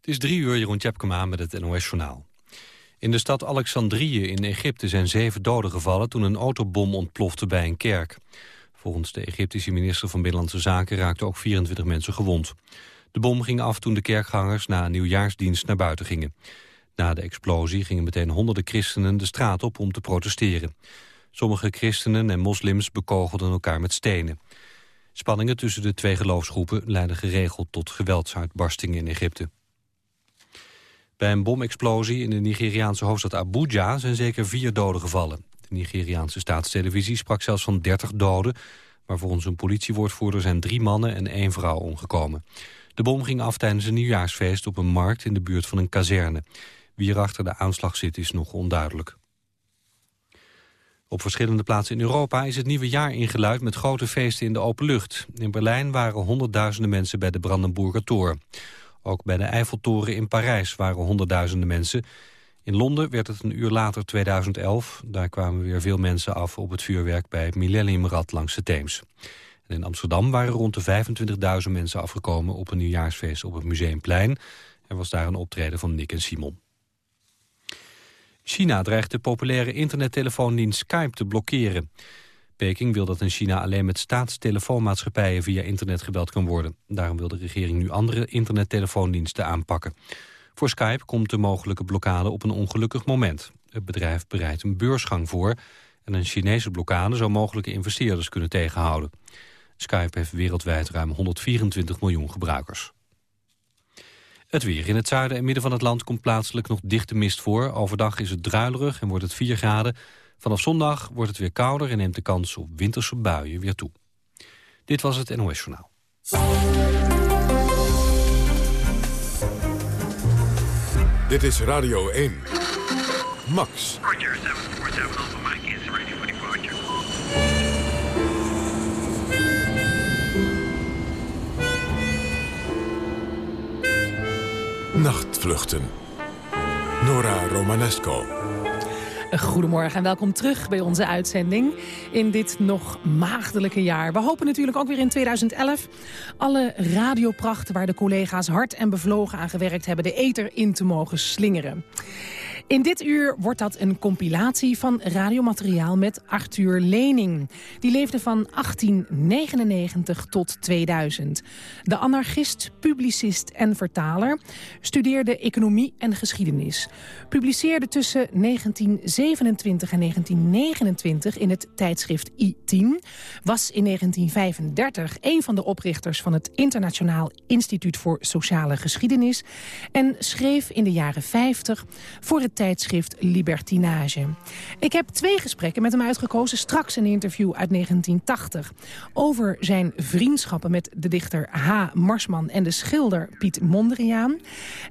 Het is drie uur, Jeroen Tjepkema met het NOS-journaal. In de stad Alexandrië in Egypte zijn zeven doden gevallen... toen een autobom ontplofte bij een kerk. Volgens de Egyptische minister van Binnenlandse Zaken... raakten ook 24 mensen gewond. De bom ging af toen de kerkgangers na een nieuwjaarsdienst naar buiten gingen. Na de explosie gingen meteen honderden christenen de straat op om te protesteren. Sommige christenen en moslims bekogelden elkaar met stenen. Spanningen tussen de twee geloofsgroepen leidden geregeld tot geweldsuitbarstingen in Egypte. Bij een bomexplosie in de Nigeriaanse hoofdstad Abuja zijn zeker vier doden gevallen. De Nigeriaanse staatstelevisie sprak zelfs van 30 doden, maar volgens een politiewoordvoerder zijn drie mannen en één vrouw omgekomen. De bom ging af tijdens een nieuwjaarsfeest op een markt in de buurt van een kazerne. Wie er achter de aanslag zit is nog onduidelijk. Op verschillende plaatsen in Europa is het nieuwe jaar ingeluid met grote feesten in de open lucht. In Berlijn waren honderdduizenden mensen bij de Brandenburger Tor. Ook bij de Eiffeltoren in Parijs waren honderdduizenden mensen. In Londen werd het een uur later 2011. Daar kwamen weer veel mensen af op het vuurwerk bij het Millenniumrad langs de Theems. En in Amsterdam waren rond de 25.000 mensen afgekomen op een nieuwjaarsfeest op het Museumplein. Er was daar een optreden van Nick en Simon. China dreigt de populaire internettelefoondienst Skype te blokkeren. Peking wil dat in China alleen met staatstelefoonmaatschappijen via internet gebeld kan worden. Daarom wil de regering nu andere internettelefoondiensten aanpakken. Voor Skype komt de mogelijke blokkade op een ongelukkig moment. Het bedrijf bereidt een beursgang voor... en een Chinese blokkade zou mogelijke investeerders kunnen tegenhouden. Skype heeft wereldwijd ruim 124 miljoen gebruikers. Het weer. In het zuiden en midden van het land komt plaatselijk nog dichte mist voor. Overdag is het druilerig en wordt het 4 graden. Vanaf zondag wordt het weer kouder en neemt de kans op winterse buien weer toe. Dit was het NOS Journaal. Dit is Radio 1. Max. Roger, 747 Alpha Mike is ready for departure. Nachtvluchten. Nora Romanesco. Goedemorgen en welkom terug bij onze uitzending in dit nog maagdelijke jaar. We hopen natuurlijk ook weer in 2011 alle radioprachten waar de collega's hard en bevlogen aan gewerkt hebben de eter in te mogen slingeren. In dit uur wordt dat een compilatie van radiomateriaal met Arthur Lening. Die leefde van 1899 tot 2000. De anarchist, publicist en vertaler studeerde economie en geschiedenis. Publiceerde tussen 1927 en 1929 in het tijdschrift I10. Was in 1935 een van de oprichters van het Internationaal Instituut voor Sociale Geschiedenis. En schreef in de jaren 50 voor het tijdschrift Libertinage. Ik heb twee gesprekken met hem uitgekozen. Straks een interview uit 1980 over zijn vriendschappen met de dichter H. Marsman en de schilder Piet Mondriaan.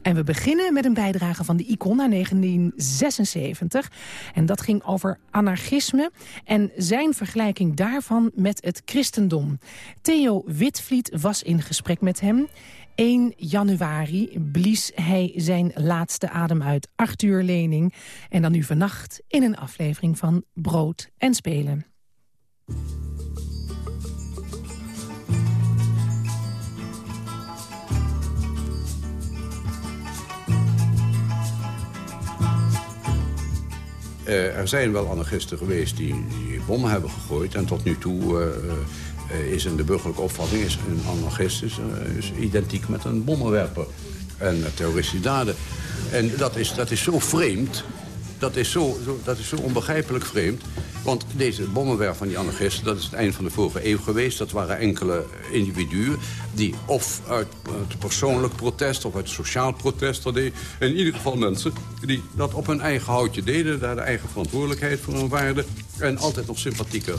En we beginnen met een bijdrage van de Icon uit 1976. En dat ging over anarchisme en zijn vergelijking daarvan met het christendom. Theo Witvliet was in gesprek met hem. 1 januari blies hij zijn laatste adem uit, Arthur Lening. En dan nu vannacht in een aflevering van Brood en Spelen. Uh, er zijn wel anarchisten geweest die, bommen hebben gegooid. En tot nu toe uh, uh, is in de burgerlijke opvatting... is een anarchist is, is identiek met een bommenwerper. En terroristische daden. En dat is, dat is zo vreemd. Dat is zo, zo, dat is zo onbegrijpelijk vreemd. Want deze bommenwerf van die anarchisten, dat is het eind van de vorige eeuw geweest. Dat waren enkele individuen die of uit, uit persoonlijk protest of uit sociaal protest... deden. in ieder geval mensen die dat op hun eigen houtje deden... daar de eigen verantwoordelijkheid voor hun waarde. En altijd nog sympathieker,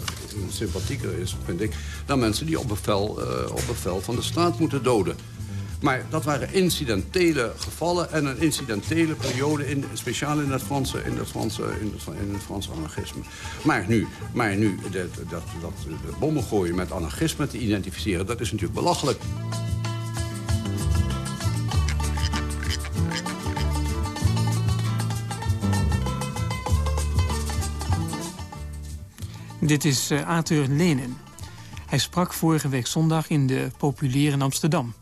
sympathieker is, vind ik... dan mensen die op bevel, uh, op bevel van de staat moeten doden. Maar dat waren incidentele gevallen en een incidentele periode, in, speciaal in het Franse, in het Franse, in het, in het Franse anarchisme. Maar nu, maar nu dat, dat, dat bommen gooien met anarchisme te identificeren, dat is natuurlijk belachelijk. Dit is uh, Arthur Lenen. Hij sprak vorige week zondag in de Populier in Amsterdam.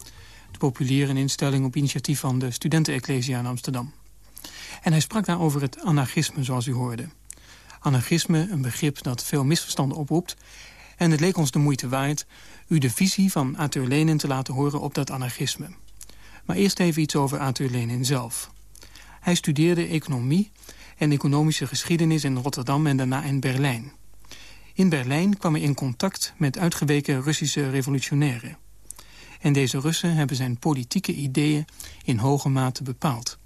Populier, een instelling op initiatief van de Studenten-Ecclesia in Amsterdam. En hij sprak daar over het anarchisme, zoals u hoorde. Anarchisme, een begrip dat veel misverstanden oproept... en het leek ons de moeite waard u de visie van Arthur Lenin te laten horen op dat anarchisme. Maar eerst even iets over Arthur Lenin zelf. Hij studeerde economie en economische geschiedenis in Rotterdam en daarna in Berlijn. In Berlijn kwam hij in contact met uitgeweken Russische revolutionairen. En deze Russen hebben zijn politieke ideeën in hoge mate bepaald.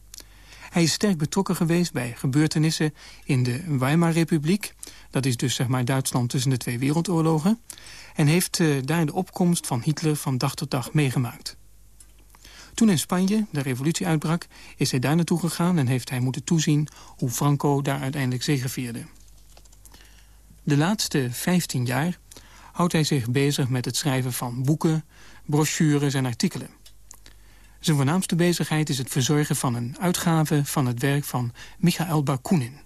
Hij is sterk betrokken geweest bij gebeurtenissen in de Weimar-republiek. Dat is dus zeg maar Duitsland tussen de twee wereldoorlogen. En heeft uh, daar de opkomst van Hitler van dag tot dag meegemaakt. Toen in Spanje de revolutie uitbrak, is hij daar naartoe gegaan... en heeft hij moeten toezien hoe Franco daar uiteindelijk zegevierde. De laatste 15 jaar houdt hij zich bezig met het schrijven van boeken, brochures en artikelen. Zijn voornaamste bezigheid is het verzorgen van een uitgave van het werk van Michael Bakunin.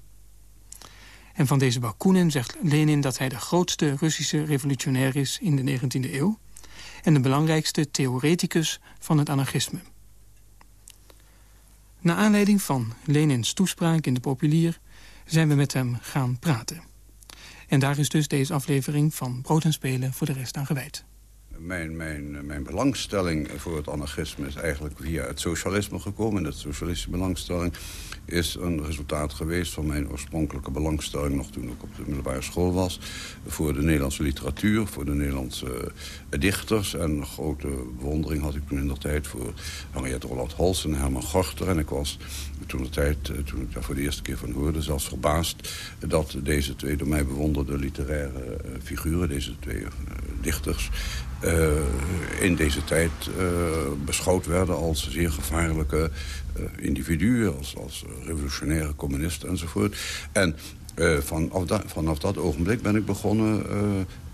En van deze Bakunin zegt Lenin dat hij de grootste Russische revolutionair is in de 19e eeuw en de belangrijkste theoreticus van het anarchisme. Na aanleiding van Lenins toespraak in de Populier zijn we met hem gaan praten. En daar is dus deze aflevering van Brood en Spelen voor de rest aan gewijd. Mijn, mijn, mijn belangstelling voor het anarchisme is eigenlijk via het socialisme gekomen. En dat socialistische belangstelling is een resultaat geweest van mijn oorspronkelijke belangstelling... nog toen ik op de middelbare school was... voor de Nederlandse literatuur, voor de Nederlandse uh, dichters. En grote bewondering had ik toen in de tijd voor Henriette Roland Hols en Herman Gorter. En ik was toen, de tijd, uh, toen ik daar voor de eerste keer van hoorde zelfs verbaasd... dat deze twee door mij bewonderde literaire uh, figuren, deze twee dichters... in deze tijd beschouwd werden als zeer gevaarlijke eh, individuen, als, als revolutionaire communisten enzovoort. En uh, vanaf, da vanaf, dat ogenblik ben ik begonnen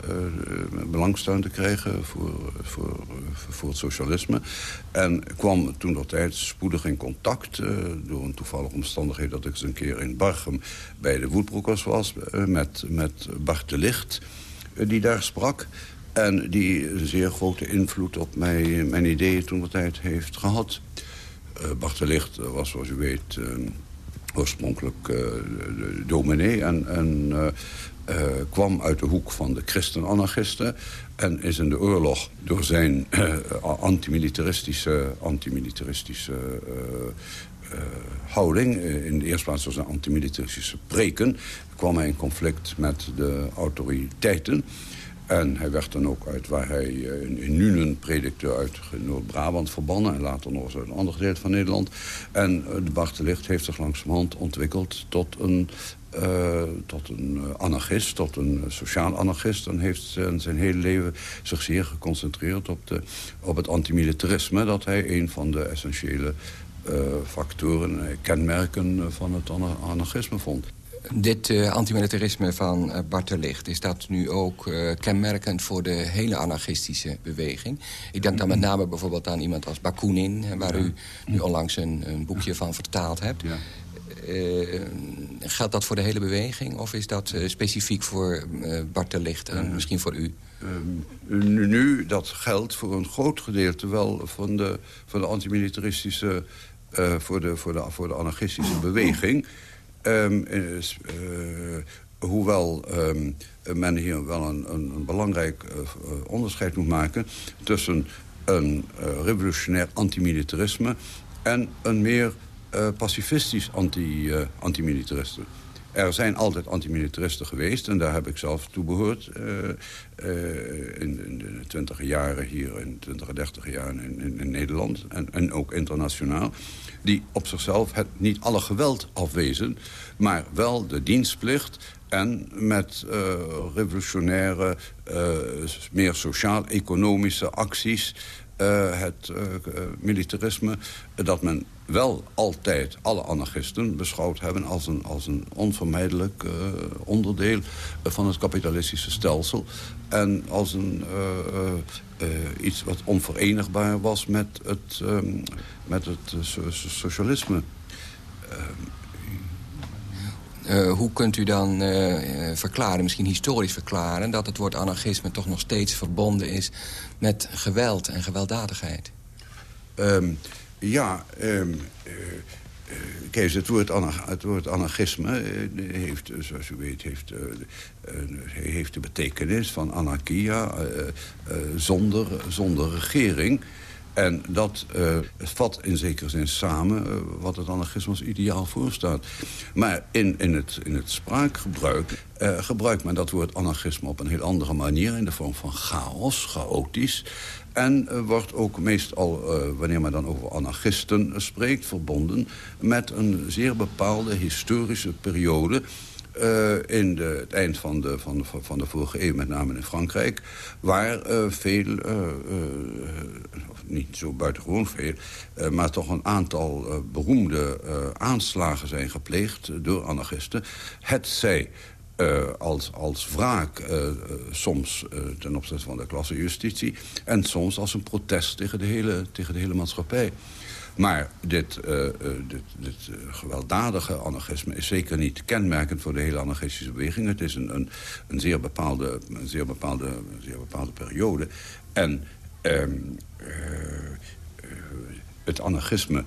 uh, belangstelling te krijgen voor, voor, voor het socialisme. En kwam toen dat tijd spoedig in contact, door een toevallige omstandigheid... dat ik eens een keer in Barchem bij de Woedbroekers was, met, met Bart de Licht, die daar sprak... En die een zeer grote invloed op mij, mijn ideeën toen de tijd heeft gehad. Uh, Licht was, zoals u weet, oorspronkelijk uh, dominee... en, en kwam uit de hoek van de christen-anarchisten... en is in de oorlog door zijn antimilitaristische, antimilitaristische houding... in de eerste plaats door zijn antimilitaristische preken... kwam hij in conflict met de autoriteiten... En hij werd dan ook uit waar hij uh, in Nuenen predikte uit Noord-Brabant verbannen... en later nog eens uit een ander gedeelte van Nederland. En uh, de Bartelicht heeft zich langzamerhand ontwikkeld tot een, uh, tot een anarchist, tot een sociaal anarchist... en heeft zijn, zijn hele leven zich zeer geconcentreerd op, de, op het antimilitarisme... dat hij een van de essentiële factoren, kenmerken van het anarchisme vond. Dit uh, antimilitarisme van uh, Bart de Licht... is dat nu ook uh, kenmerkend voor de hele anarchistische beweging? Ik denk dan met name bijvoorbeeld aan iemand als Bakunin... waar u nu onlangs een, een boekje van vertaald hebt. Ja. geldt dat voor de hele beweging? Of is dat specifiek voor Bart de Licht en misschien voor u? nu, nu, dat geldt voor een groot gedeelte wel van de, van de antimilitaristische... voor, de, voor, de, voor de anarchistische beweging... Um, uh, hoewel um, men hier wel een, een, belangrijk uh, onderscheid moet maken... tussen een revolutionair antimilitarisme... en een meer pacifistisch anti, antimilitaristen. Er zijn altijd antimilitaristen geweest en daar heb ik zelf toe behoord. Uh, uh, in, de twintige jaren hier, in de twintige, dertige jaren in, in, Nederland en, en ook internationaal. Die op zichzelf het, niet alle geweld afwezen, maar wel de dienstplicht en met uh, revolutionaire, meer sociaal-economische acties... het militarisme, dat men wel altijd alle anarchisten beschouwd hebben... als een, als een onvermijdelijk onderdeel van het kapitalistische stelsel. En als een, iets wat onverenigbaar was met het, um, met het socialisme. Uh, hoe kunt u dan uh, verklaren, misschien historisch verklaren... dat het woord anarchisme toch nog steeds verbonden is met geweld en gewelddadigheid? Ehm, ja, um, woord, het woord anarchisme heeft, zoals u weet, heeft, heeft de betekenis van anarchia, zonder, zonder regering. En dat uh, vat in zekere zin samen uh, wat het anarchisme ideaal voorstaat. Maar in, in, het, in het spraakgebruik uh, gebruikt men dat woord anarchisme op een heel andere manier... in de vorm van chaos, chaotisch. En wordt ook meestal, wanneer men dan over anarchisten spreekt... verbonden met een zeer bepaalde historische periode uh, in de, het eind van de, van, van de vorige eeuw, met name in Frankrijk... waar uh, veel, uh, niet zo buitengewoon veel... maar toch een aantal beroemde aanslagen zijn gepleegd door anarchisten. Het zij als, als wraak, soms ten opzichte van de klassejustitie... en soms als een protest tegen de hele, tegen de hele maatschappij. Maar dit, uh, dit, dit uh, gewelddadige anarchisme is zeker niet kenmerkend voor de hele anarchistische beweging. Het is een, een, een, zeer, bepaalde, een, zeer, bepaalde, zeer bepaalde periode. En um, het anarchisme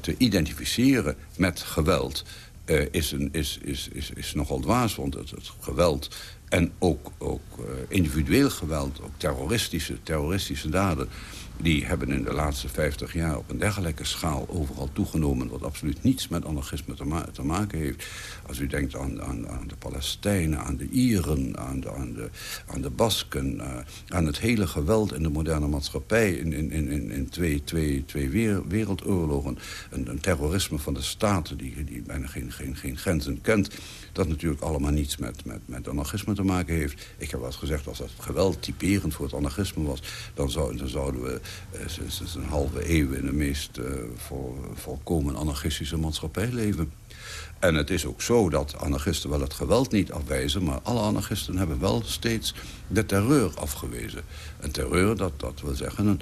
te identificeren met geweld... is, een, is, is, is, is nogal dwaas, want het geweld en ook, ook individueel geweld, ook terroristische, terroristische daden die hebben in de laatste 50 jaar op een dergelijke schaal overal toegenomen... wat absoluut niets met anarchisme te, maken heeft. Als u denkt aan, aan, de Palestijnen, aan de Ieren, aan de, aan de, aan de Basken... Uh, aan het hele geweld in de moderne maatschappij in, in, in, in twee, twee, twee wereldoorlogen... Een, een terrorisme van de staten die, die bijna geen, geen, geen grenzen kent dat natuurlijk allemaal niets met, met, met anarchisme te maken heeft. Ik heb eens gezegd, als dat geweld typerend voor het anarchisme was... dan, zou, dan zouden we uh, sinds een halve eeuw in de meest vol, volkomen anarchistische maatschappij leven. En het is ook zo dat anarchisten wel het geweld niet afwijzen... maar alle anarchisten hebben wel steeds de terreur afgewezen. Een terreur, dat, wil zeggen een,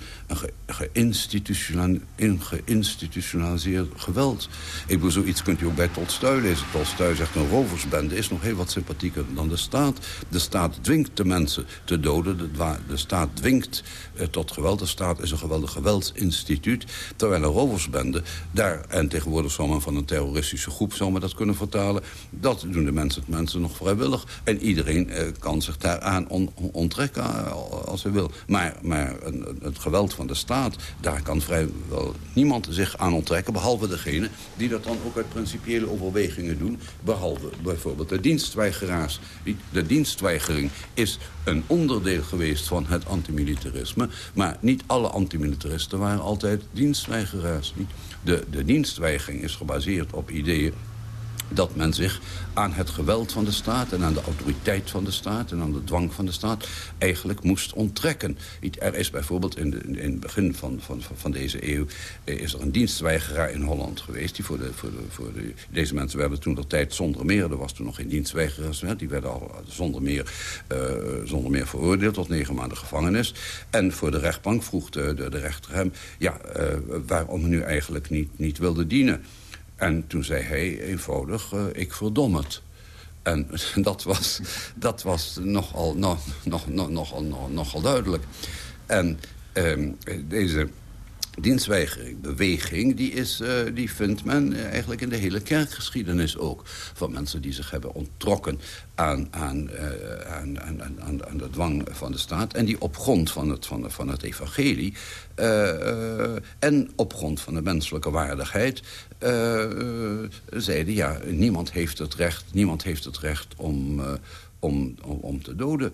een geïnstitutionaliseerd geweld. Ik bedoel, zoiets kunt u ook bij Tolstoj lezen. Tolstoj zegt een roversbende is nog heel wat sympathieker dan de staat. De staat dwingt de mensen te doden. De, staat dwingt eh, tot geweld. De staat is een geweldig geweldsinstituut. Terwijl een roversbende, daar, en tegenwoordig men van een terroristische groep... zou men dat kunnen vertalen. Dat doen de mensen, mensen nog vrijwillig. En iedereen eh, kan zich daaraan on, onttrekken eh, als hij wil. Maar, maar het geweld van de staat, daar kan vrijwel niemand zich aan onttrekken... behalve degene die dat dan ook uit principiële overwegingen doen. Behalve bijvoorbeeld de dienstweigeraars. De dienstweigering is een onderdeel geweest van het antimilitarisme. Maar niet alle antimilitaristen waren altijd dienstweigeraars. De, de dienstweigering is gebaseerd op ideeën dat men zich aan het geweld van de staat... en aan de autoriteit van de staat en aan de dwang van de staat... eigenlijk moest onttrekken. Er is bijvoorbeeld in, in het begin van, van, van deze eeuw... Eh, is er een dienstweigeraar in Holland geweest. Die voor de, voor voor de, deze mensen werden toen de tijd zonder meer... er was toen nog geen dienstweigeraars. Die werden al zonder meer, uh, zonder meer veroordeeld tot negen maanden gevangenis. En voor de rechtbank vroeg de, de, rechter hem... ja, uh, waarom nu eigenlijk niet, niet wilde dienen... En toen zei hij eenvoudig, uh, ik verdom het. En dat was, dat was nogal, nog, nog, nog, nogal, nog, nogal duidelijk. En uh, deze dienstweigerbeweging, die, is, uh, die vindt men eigenlijk in de hele kerkgeschiedenis ook. Van mensen die zich hebben onttrokken aan, aan, uh, aan, aan, aan, aan, de dwang van de staat. En die op grond van het, van, van het evangelie en op grond van de menselijke waardigheid... zeiden, ja, niemand heeft het recht, niemand heeft het recht om, om, om, om te doden.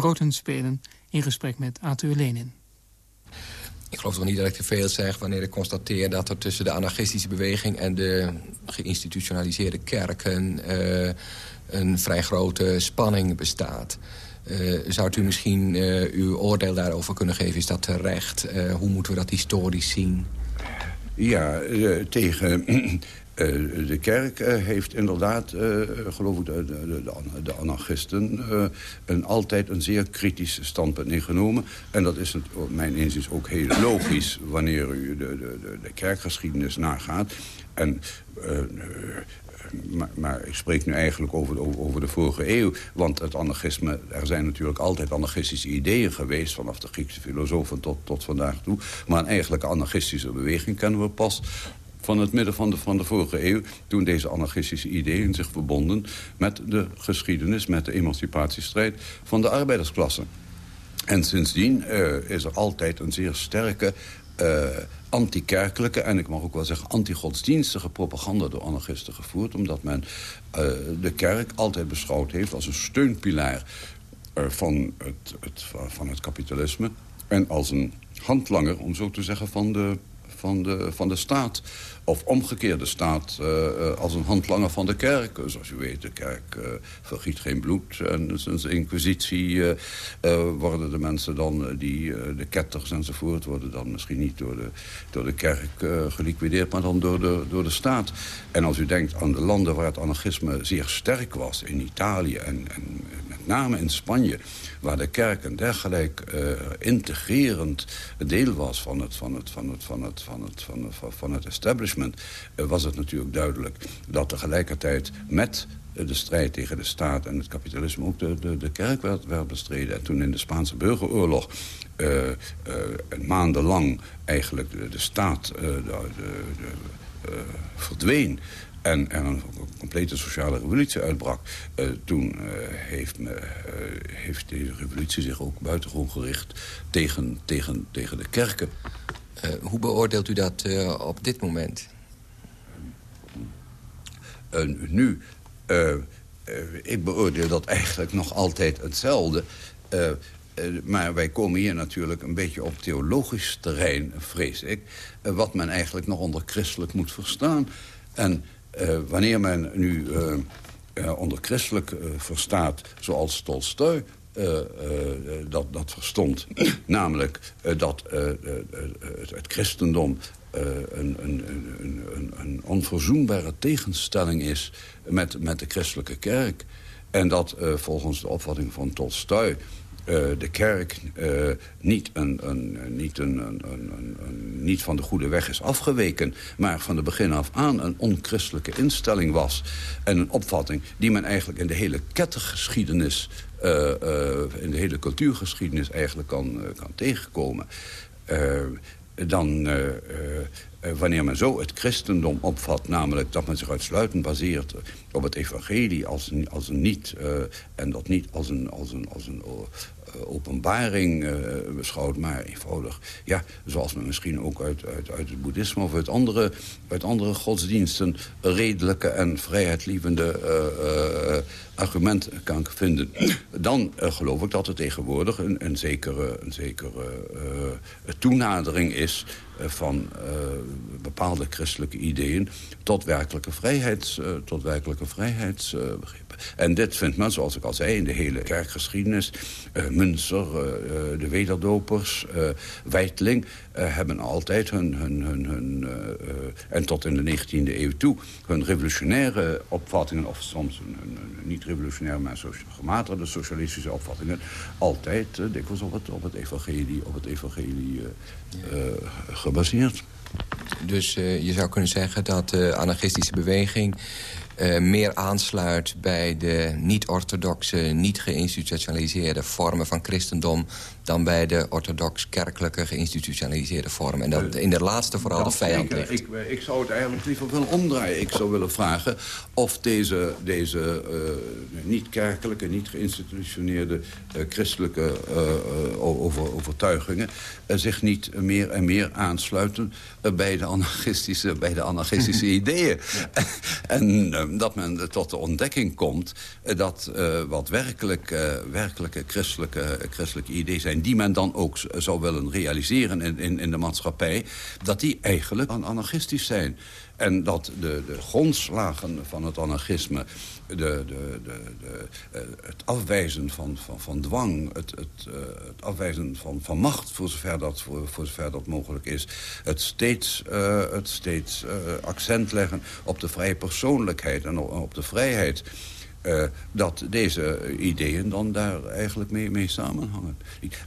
Broten spelen in gesprek met Arthur Lenin. Ik geloof toch niet dat ik te veel zeg wanneer ik constateer... dat er tussen de anarchistische beweging en de geïnstitutionaliseerde kerken... Uh, een vrij grote spanning bestaat. Uh, zou u misschien uh, uw oordeel daarover kunnen geven? Is dat terecht? hoe moeten we dat historisch zien? Ja, tegen eh, de kerk eh, heeft inderdaad, geloof ik, de, de, de anarchisten... een, altijd een zeer kritisch standpunt ingenomen. En dat is het, mijn inziens ook heel logisch... wanneer u de, de, de kerkgeschiedenis nagaat. En... Maar, maar, ik spreek nu eigenlijk over de, vorige eeuw. Want het anarchisme, er zijn natuurlijk altijd anarchistische ideeën geweest... vanaf de Griekse filosofen tot, tot vandaag toe. Maar een eigenlijke anarchistische beweging kennen we pas van het midden van de, van de vorige eeuw... toen deze anarchistische ideeën zich verbonden met de geschiedenis... met de emancipatiestrijd van de arbeidersklasse. En sindsdien uh, is er altijd een zeer sterke... Uh, anti-kerkelijke en ik mag ook wel zeggen anti-godsdienstige propaganda door anarchisten gevoerd. Omdat men uh, de kerk altijd beschouwd heeft als een steunpilaar uh, van, het, het, van het kapitalisme. En als een handlanger, om zo te zeggen, van de, van de, van de staat. Of omgekeerd, de staat uh, als een handlanger van de kerk. Zoals u weet, de kerk uh, vergiet geen bloed. En sinds de inquisitie worden de mensen dan, die, de ketters enzovoort... worden dan misschien niet door de, door de kerk geliquideerd... maar dan door de, door de staat. En als u denkt aan de landen waar het anarchisme zeer sterk was... in Italië en, en name in Spanje waar de kerk een dergelijk uh, integrerend deel was van het, van het, van het, van het, van het, van het, van het establishment... Uh, was het natuurlijk duidelijk dat tegelijkertijd met de strijd tegen de staat en het kapitalisme ook de, de, de kerk werd, bestreden. En toen in de Spaanse burgeroorlog uh, maandenlang eigenlijk de, de staat verdween en er een complete sociale revolutie uitbrak... Uh, toen uh, heeft, uh, heeft deze revolutie zich ook buitengewoon gericht tegen, tegen, tegen de kerken. hoe beoordeelt u dat op dit moment? nu, ik beoordeel dat eigenlijk nog altijd hetzelfde... maar wij komen hier natuurlijk een beetje op theologisch terrein, vrees ik... wat men eigenlijk nog onder christelijk moet verstaan. En wanneer men nu uh, uh, onder christelijk verstaat, zoals Tolstoy dat, dat verstond... namelijk dat het, christendom een, een, een, een, onverzoenbare tegenstelling is met, met de christelijke kerk... en dat volgens de opvatting van Tolstoy uh, de kerk uh, niet, een, een, niet, een, een, niet van de goede weg is afgeweken... maar van de begin af aan een onchristelijke instelling was. En een opvatting die men eigenlijk in de hele kettergeschiedenis... Uh, in de hele cultuurgeschiedenis eigenlijk kan, kan tegenkomen. dan eh, wanneer men zo het christendom opvat... namelijk dat men zich uitsluitend baseert op het evangelie als als een niet... En dat niet als een, als een, als een openbaring beschouwt, maar eenvoudig... ja, zoals men misschien ook uit, uit, uit het boeddhisme of uit andere, uit andere godsdiensten... redelijke en vrijheidlievende argumenten kan vinden... dan geloof ik dat er tegenwoordig een, een zekere, een zekere toenadering is eh, van bepaalde christelijke ideeën tot werkelijke, vrijheids, tot werkelijke vrijheidsbegrippen. En dit vindt men, zoals ik al zei, in de hele kerkgeschiedenis. Münster, de wederdopers, Weitling hebben altijd hun, hun, hun, hun en tot in de 19e eeuw toe, hun revolutionaire opvattingen, of soms een, niet revolutionaire, maar gematigde socialistische opvattingen, altijd dikwijls op het, op het evangelie, op het evangelie gebaseerd. Dus uh, je zou kunnen zeggen dat de anarchistische beweging... Uh, meer aansluit bij de niet-orthodoxe, niet geïnstitutionaliseerde vormen van christendom dan bij de orthodox-kerkelijke geïnstitutionaliseerde vorm. En dat in de laatste vooral de vijand ligt. Ik, ik, zou het eigenlijk liever willen omdraaien. Ik zou willen vragen of deze, deze uh, niet-kerkelijke, niet geïnstitutioneerde uh, christelijke over, overtuigingen... zich niet meer en meer aansluiten bij de anarchistische, bij de anarchistische ideeën. en dat men tot de ontdekking komt... dat wat werkelijk, werkelijke christelijke, christelijke ideeën zijn... die men dan ook zou willen realiseren in, in, in de maatschappij... dat die eigenlijk anarchistisch zijn. En dat de, de grondslagen van het anarchisme... De, de, de, uh, het afwijzen van, van, van dwang, het, het, uh, het afwijzen van, van macht... Voor zover, dat, voor, voor zover dat mogelijk is. Het steeds, uh, het steeds accent leggen op de vrije persoonlijkheid en op de vrijheid... Uh, dat deze ideeën dan daar eigenlijk mee, mee samenhangen.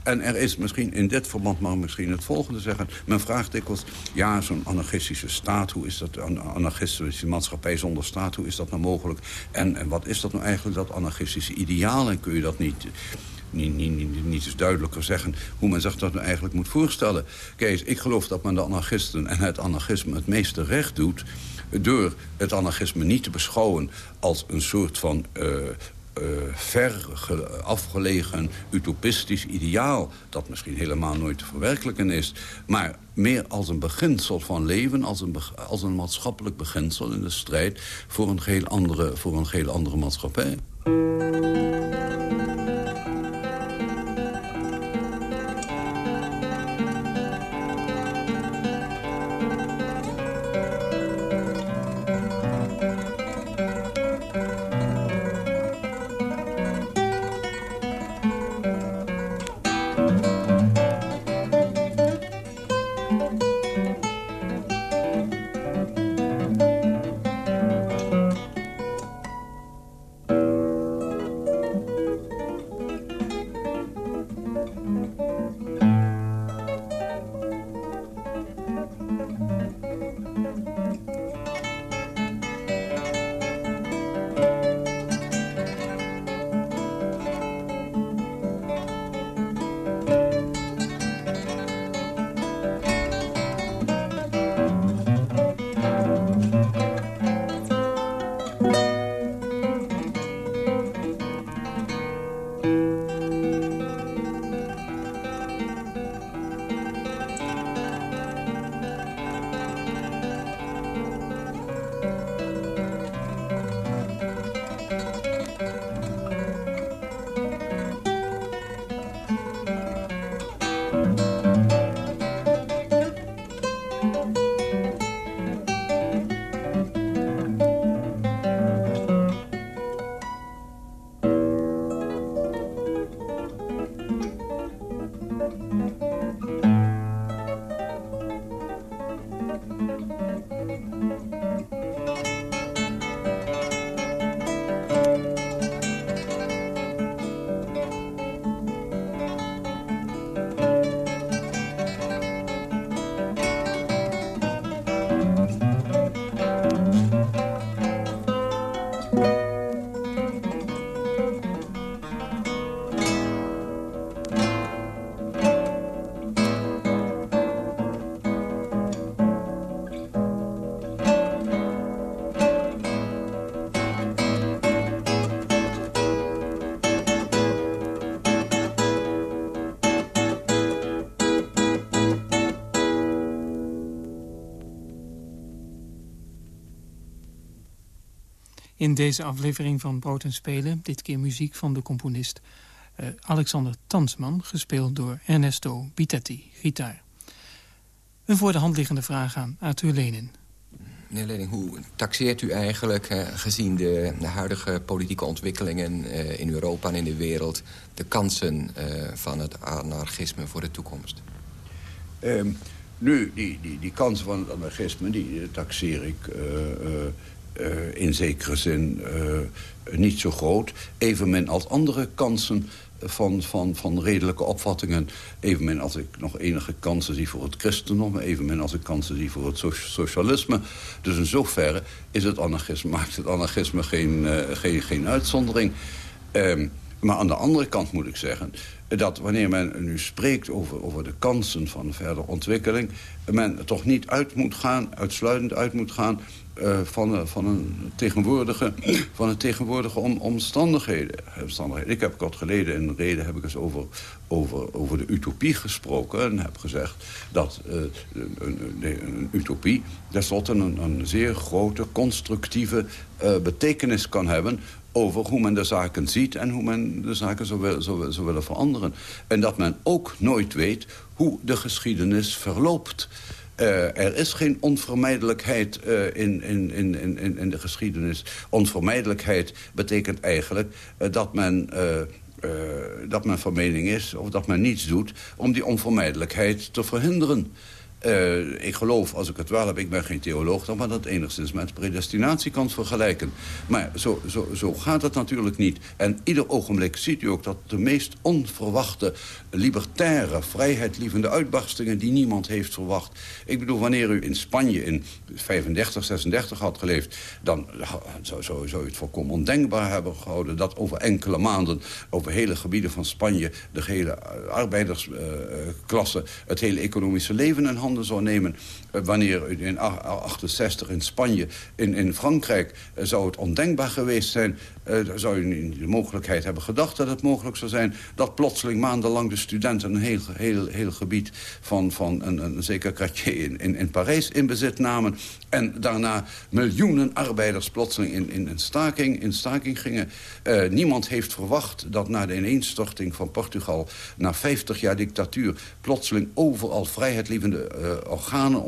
En er is misschien in dit verband maar misschien het volgende zeggen. Men vraagt dikwijls, ja, zo'n anarchistische staat... hoe is dat, een anarchistische maatschappij zonder staat... hoe is dat nou mogelijk? En, en wat is dat nou eigenlijk, dat anarchistische ideaal? En kun je dat niet... Niet, niet, niet, niet eens duidelijker zeggen hoe men zich dat nou eigenlijk moet voorstellen. Kijk, ik geloof dat men de anarchisten en het anarchisme het meeste recht doet door het anarchisme niet te beschouwen als een soort van... Uh, ver afgelegen utopistisch ideaal... dat misschien helemaal nooit te verwerkelijken is... maar meer als een beginsel van leven... als een, als een maatschappelijk beginsel in de strijd... voor een geheel andere, voor een geheel andere maatschappij. In deze aflevering van Brood en Spelen, dit keer muziek van de componist uh, Alexander Tansman, gespeeld door Ernesto Bitetti, gitaar. Een voor de hand liggende vraag aan Arthur Lenin. Meneer Lenin, hoe taxeert u eigenlijk, uh, gezien de, de, huidige politieke ontwikkelingen uh, in Europa en in de wereld, de kansen van het anarchisme voor de toekomst? Um, nu, die, die, die kansen van het anarchisme, die taxeer ik uh, in zekere zin uh, niet zo groot. Evenmin als andere kansen van, van, van redelijke opvattingen. Evenmin als ik nog enige kansen zie voor het christendom. Evenmin als ik kansen zie voor het socialisme. Dus in zoverre is het anarchisme, maakt het anarchisme geen, geen, geen uitzondering. Um, maar aan de andere kant moet ik zeggen... dat wanneer men nu spreekt over, over de kansen van verdere ontwikkeling... men toch niet uit moet gaan, uitsluitend uit moet gaan... Uh, van, van, een tegenwoordige, van een tegenwoordige om, omstandigheden, omstandigheden. Ik heb kort geleden in reden heb ik eens over, over, over de utopie gesproken... en heb gezegd dat een, een, een, utopie tenslotte een, een zeer grote, constructieve betekenis kan hebben over hoe men de zaken ziet en hoe men de zaken zou, zou willen veranderen. En dat men ook nooit weet hoe de geschiedenis verloopt. Uh, er is geen onvermijdelijkheid uh, in, in, in, in, in de geschiedenis. Onvermijdelijkheid betekent eigenlijk uh, dat men... dat men van mening is, of dat men niets doet... om die onvermijdelijkheid te verhinderen. Uh, ik geloof, als ik het wel heb, ik ben geen theoloog... dan maar dat enigszins met predestinatie kan vergelijken. Maar zo, zo, zo gaat het natuurlijk niet. En ieder ogenblik ziet u ook dat de meest onverwachte... libertaire, vrijheidlievende uitbarstingen... die niemand heeft verwacht. Ik bedoel, wanneer u in Spanje in 35, 36 had geleefd... dan zou, zou, zou u het volkomen ondenkbaar hebben gehouden... dat over enkele maanden over hele gebieden van Spanje... de hele arbeidersklasse, uh, het hele economische leven in handen zou nemen. Wanneer in 68 in Spanje, in, in Frankrijk... Uh, zou het ondenkbaar geweest zijn... Uh, zou u de mogelijkheid hebben gedacht dat het mogelijk zou zijn... dat plotseling maandenlang de studenten een heel, heel, heel gebied... van, van een, een zeker kwartier in, in, in Parijs in bezit namen... en daarna miljoenen arbeiders plotseling in, in, in, staking, in staking gingen. Uh, niemand heeft verwacht dat na de ineenstorting van Portugal... na 50 jaar dictatuur plotseling overal vrijheidlievende organen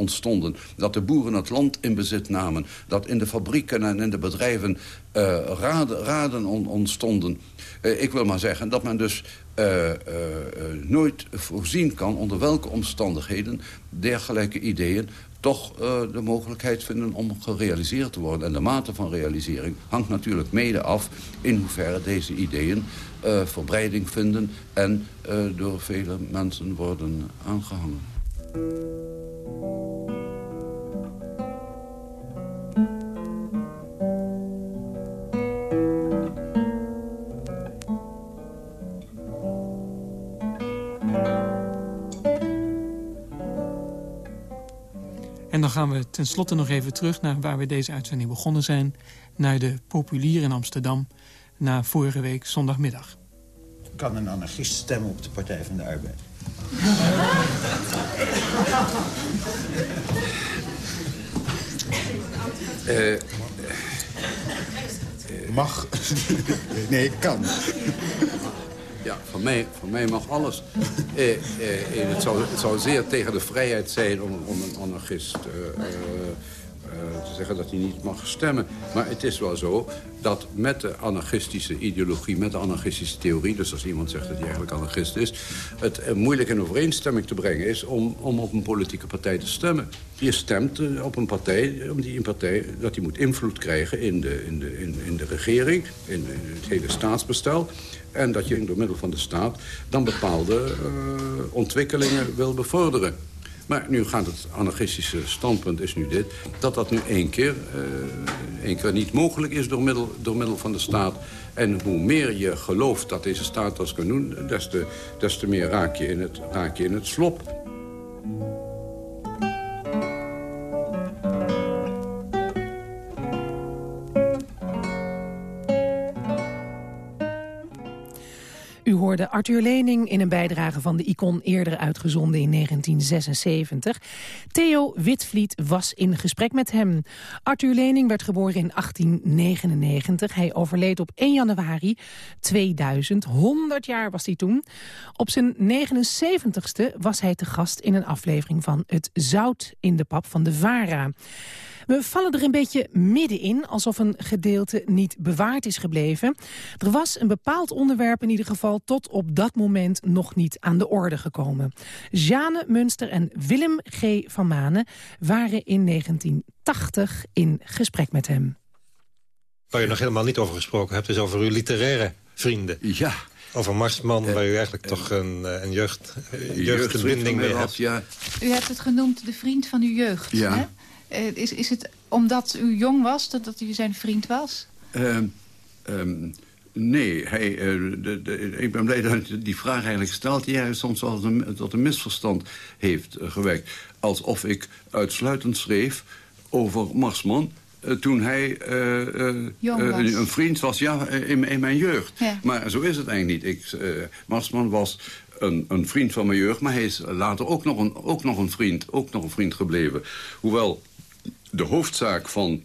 Dat de boeren het land in bezit namen. Dat in de fabrieken en in de bedrijven uh, raden, raden on, ontstonden. Uh, ik wil maar zeggen dat men dus uh, nooit voorzien kan... onder welke omstandigheden dergelijke ideeën toch de mogelijkheid vinden om gerealiseerd te worden. En de mate van realisering hangt natuurlijk mede af... in hoeverre deze ideeën verbreiding vinden... en door vele mensen worden aangehangen. Gaan we tenslotte nog even terug naar waar we deze uitzending begonnen zijn. Naar de Populier in Amsterdam, na vorige week zondagmiddag. Kan een anarchist stemmen op de Partij van de Arbeid? Uh, mag. nee, kan. Ja, van mij, van mij mag alles. Eh, eh, het, zou, het zou zeer tegen de vrijheid zijn om, om een anarchist uh, te zeggen dat hij niet mag stemmen. Maar het is wel zo dat met de anarchistische ideologie, met de anarchistische theorie... dus als iemand zegt dat hij eigenlijk anarchist is... het moeilijk in overeenstemming te brengen is om, om op een politieke partij te stemmen. Je stemt op een partij, om die partij dat die moet invloed krijgen in de, in de, in, in de regering... in het hele staatsbestel... En dat je door middel van de staat dan bepaalde ontwikkelingen wil bevorderen. Maar nu gaat het anarchistische standpunt is nu dit... dat dat nu één keer, uh, één keer niet mogelijk is door middel, door middel van de staat. En hoe meer je gelooft dat deze staat dat kan doen... des te, des te meer raak je in het, raak je in het slop. U hoorde Arthur Lening in een bijdrage van de Icon eerder uitgezonden in 1976. Theo Witvliet was in gesprek met hem. Arthur Lening werd geboren in 1899. Hij overleed op 1 januari 2000. 100 jaar was hij toen. Op zijn 79ste was hij te gast in een aflevering van Het Zout in de Pap van de VARA. We vallen er een beetje middenin, alsof een gedeelte niet bewaard is gebleven. Er was een bepaald onderwerp in ieder geval tot op dat moment nog niet aan de orde gekomen. Jeanne Munster en Willem G. van Manen waren in 1980 in gesprek met hem. Waar je nog helemaal niet over gesproken hebt, is over uw literaire vrienden. Ja. Over Marsman, waar u eigenlijk uh, toch een, een jeugd, jeugdverbinding mee hebt. Ja. U hebt het genoemd de vriend van uw jeugd. Ja. Hè? Is, is het omdat u jong was, dat, dat u zijn vriend was? Uh, um, Nee, hij, eh, de, de, ik ben blij dat u die vraag eigenlijk stelt... die hij soms wel een, tot een misverstand heeft uh, gewekt. Alsof ik uitsluitend schreef over Marsman... Uh, toen hij een vriend was ja, in, in mijn jeugd. Ja. Maar zo is het eigenlijk niet. Ik, Marsman was een, een, vriend van mijn jeugd... maar hij is later ook nog, een, ook nog een vriend, ook nog een vriend gebleven. Hoewel de hoofdzaak van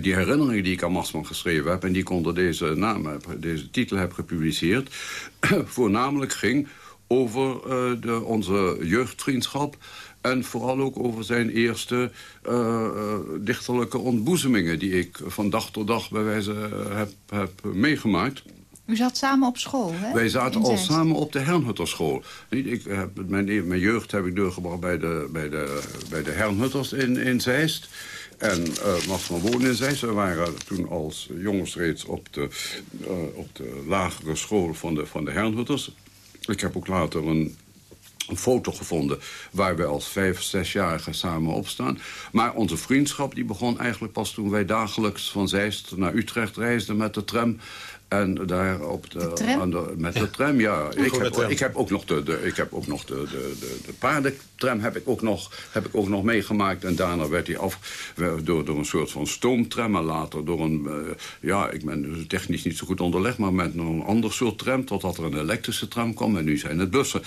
die herinneringen die ik aan Marsman geschreven heb... en die ik onder deze, naam deze titel heb gepubliceerd... voornamelijk ging over uh, de, onze jeugdvriendschap... en vooral ook over zijn eerste uh, dichterlijke ontboezemingen... die ik van dag tot dag bij wijze heb, heb meegemaakt... U zat samen op school, hè? Wij zaten al samen op de Hernhutterschool. Ik heb, mijn, mijn jeugd heb ik doorgebracht bij de, bij de, bij de Hernhutters in, in Zeist... En uh, Max van Woon in Zeist. We waren toen als jongens reeds op de, uh, op de lagere school van de, van de Hernhutters. Ik heb ook later een een foto gevonden waar wij als vijf, zesjarigen samen opstaan. Maar onze vriendschap die begon eigenlijk pas toen wij dagelijks van Zeist naar Utrecht reisden met de tram. En daar op de, de aan de, met de tram, ja. Ik heb, ik heb ook nog de, de, ik heb ook nog de, de, de, de paardentram heb ik, ook nog, heb ik ook nog meegemaakt. En daarna werd hij af door, door een soort van stoomtram. En later door een, uh, ja, ik ben technisch niet zo goed onderlegd... maar met een ander soort tram, totdat er een elektrische tram kwam. En nu zijn het bussen.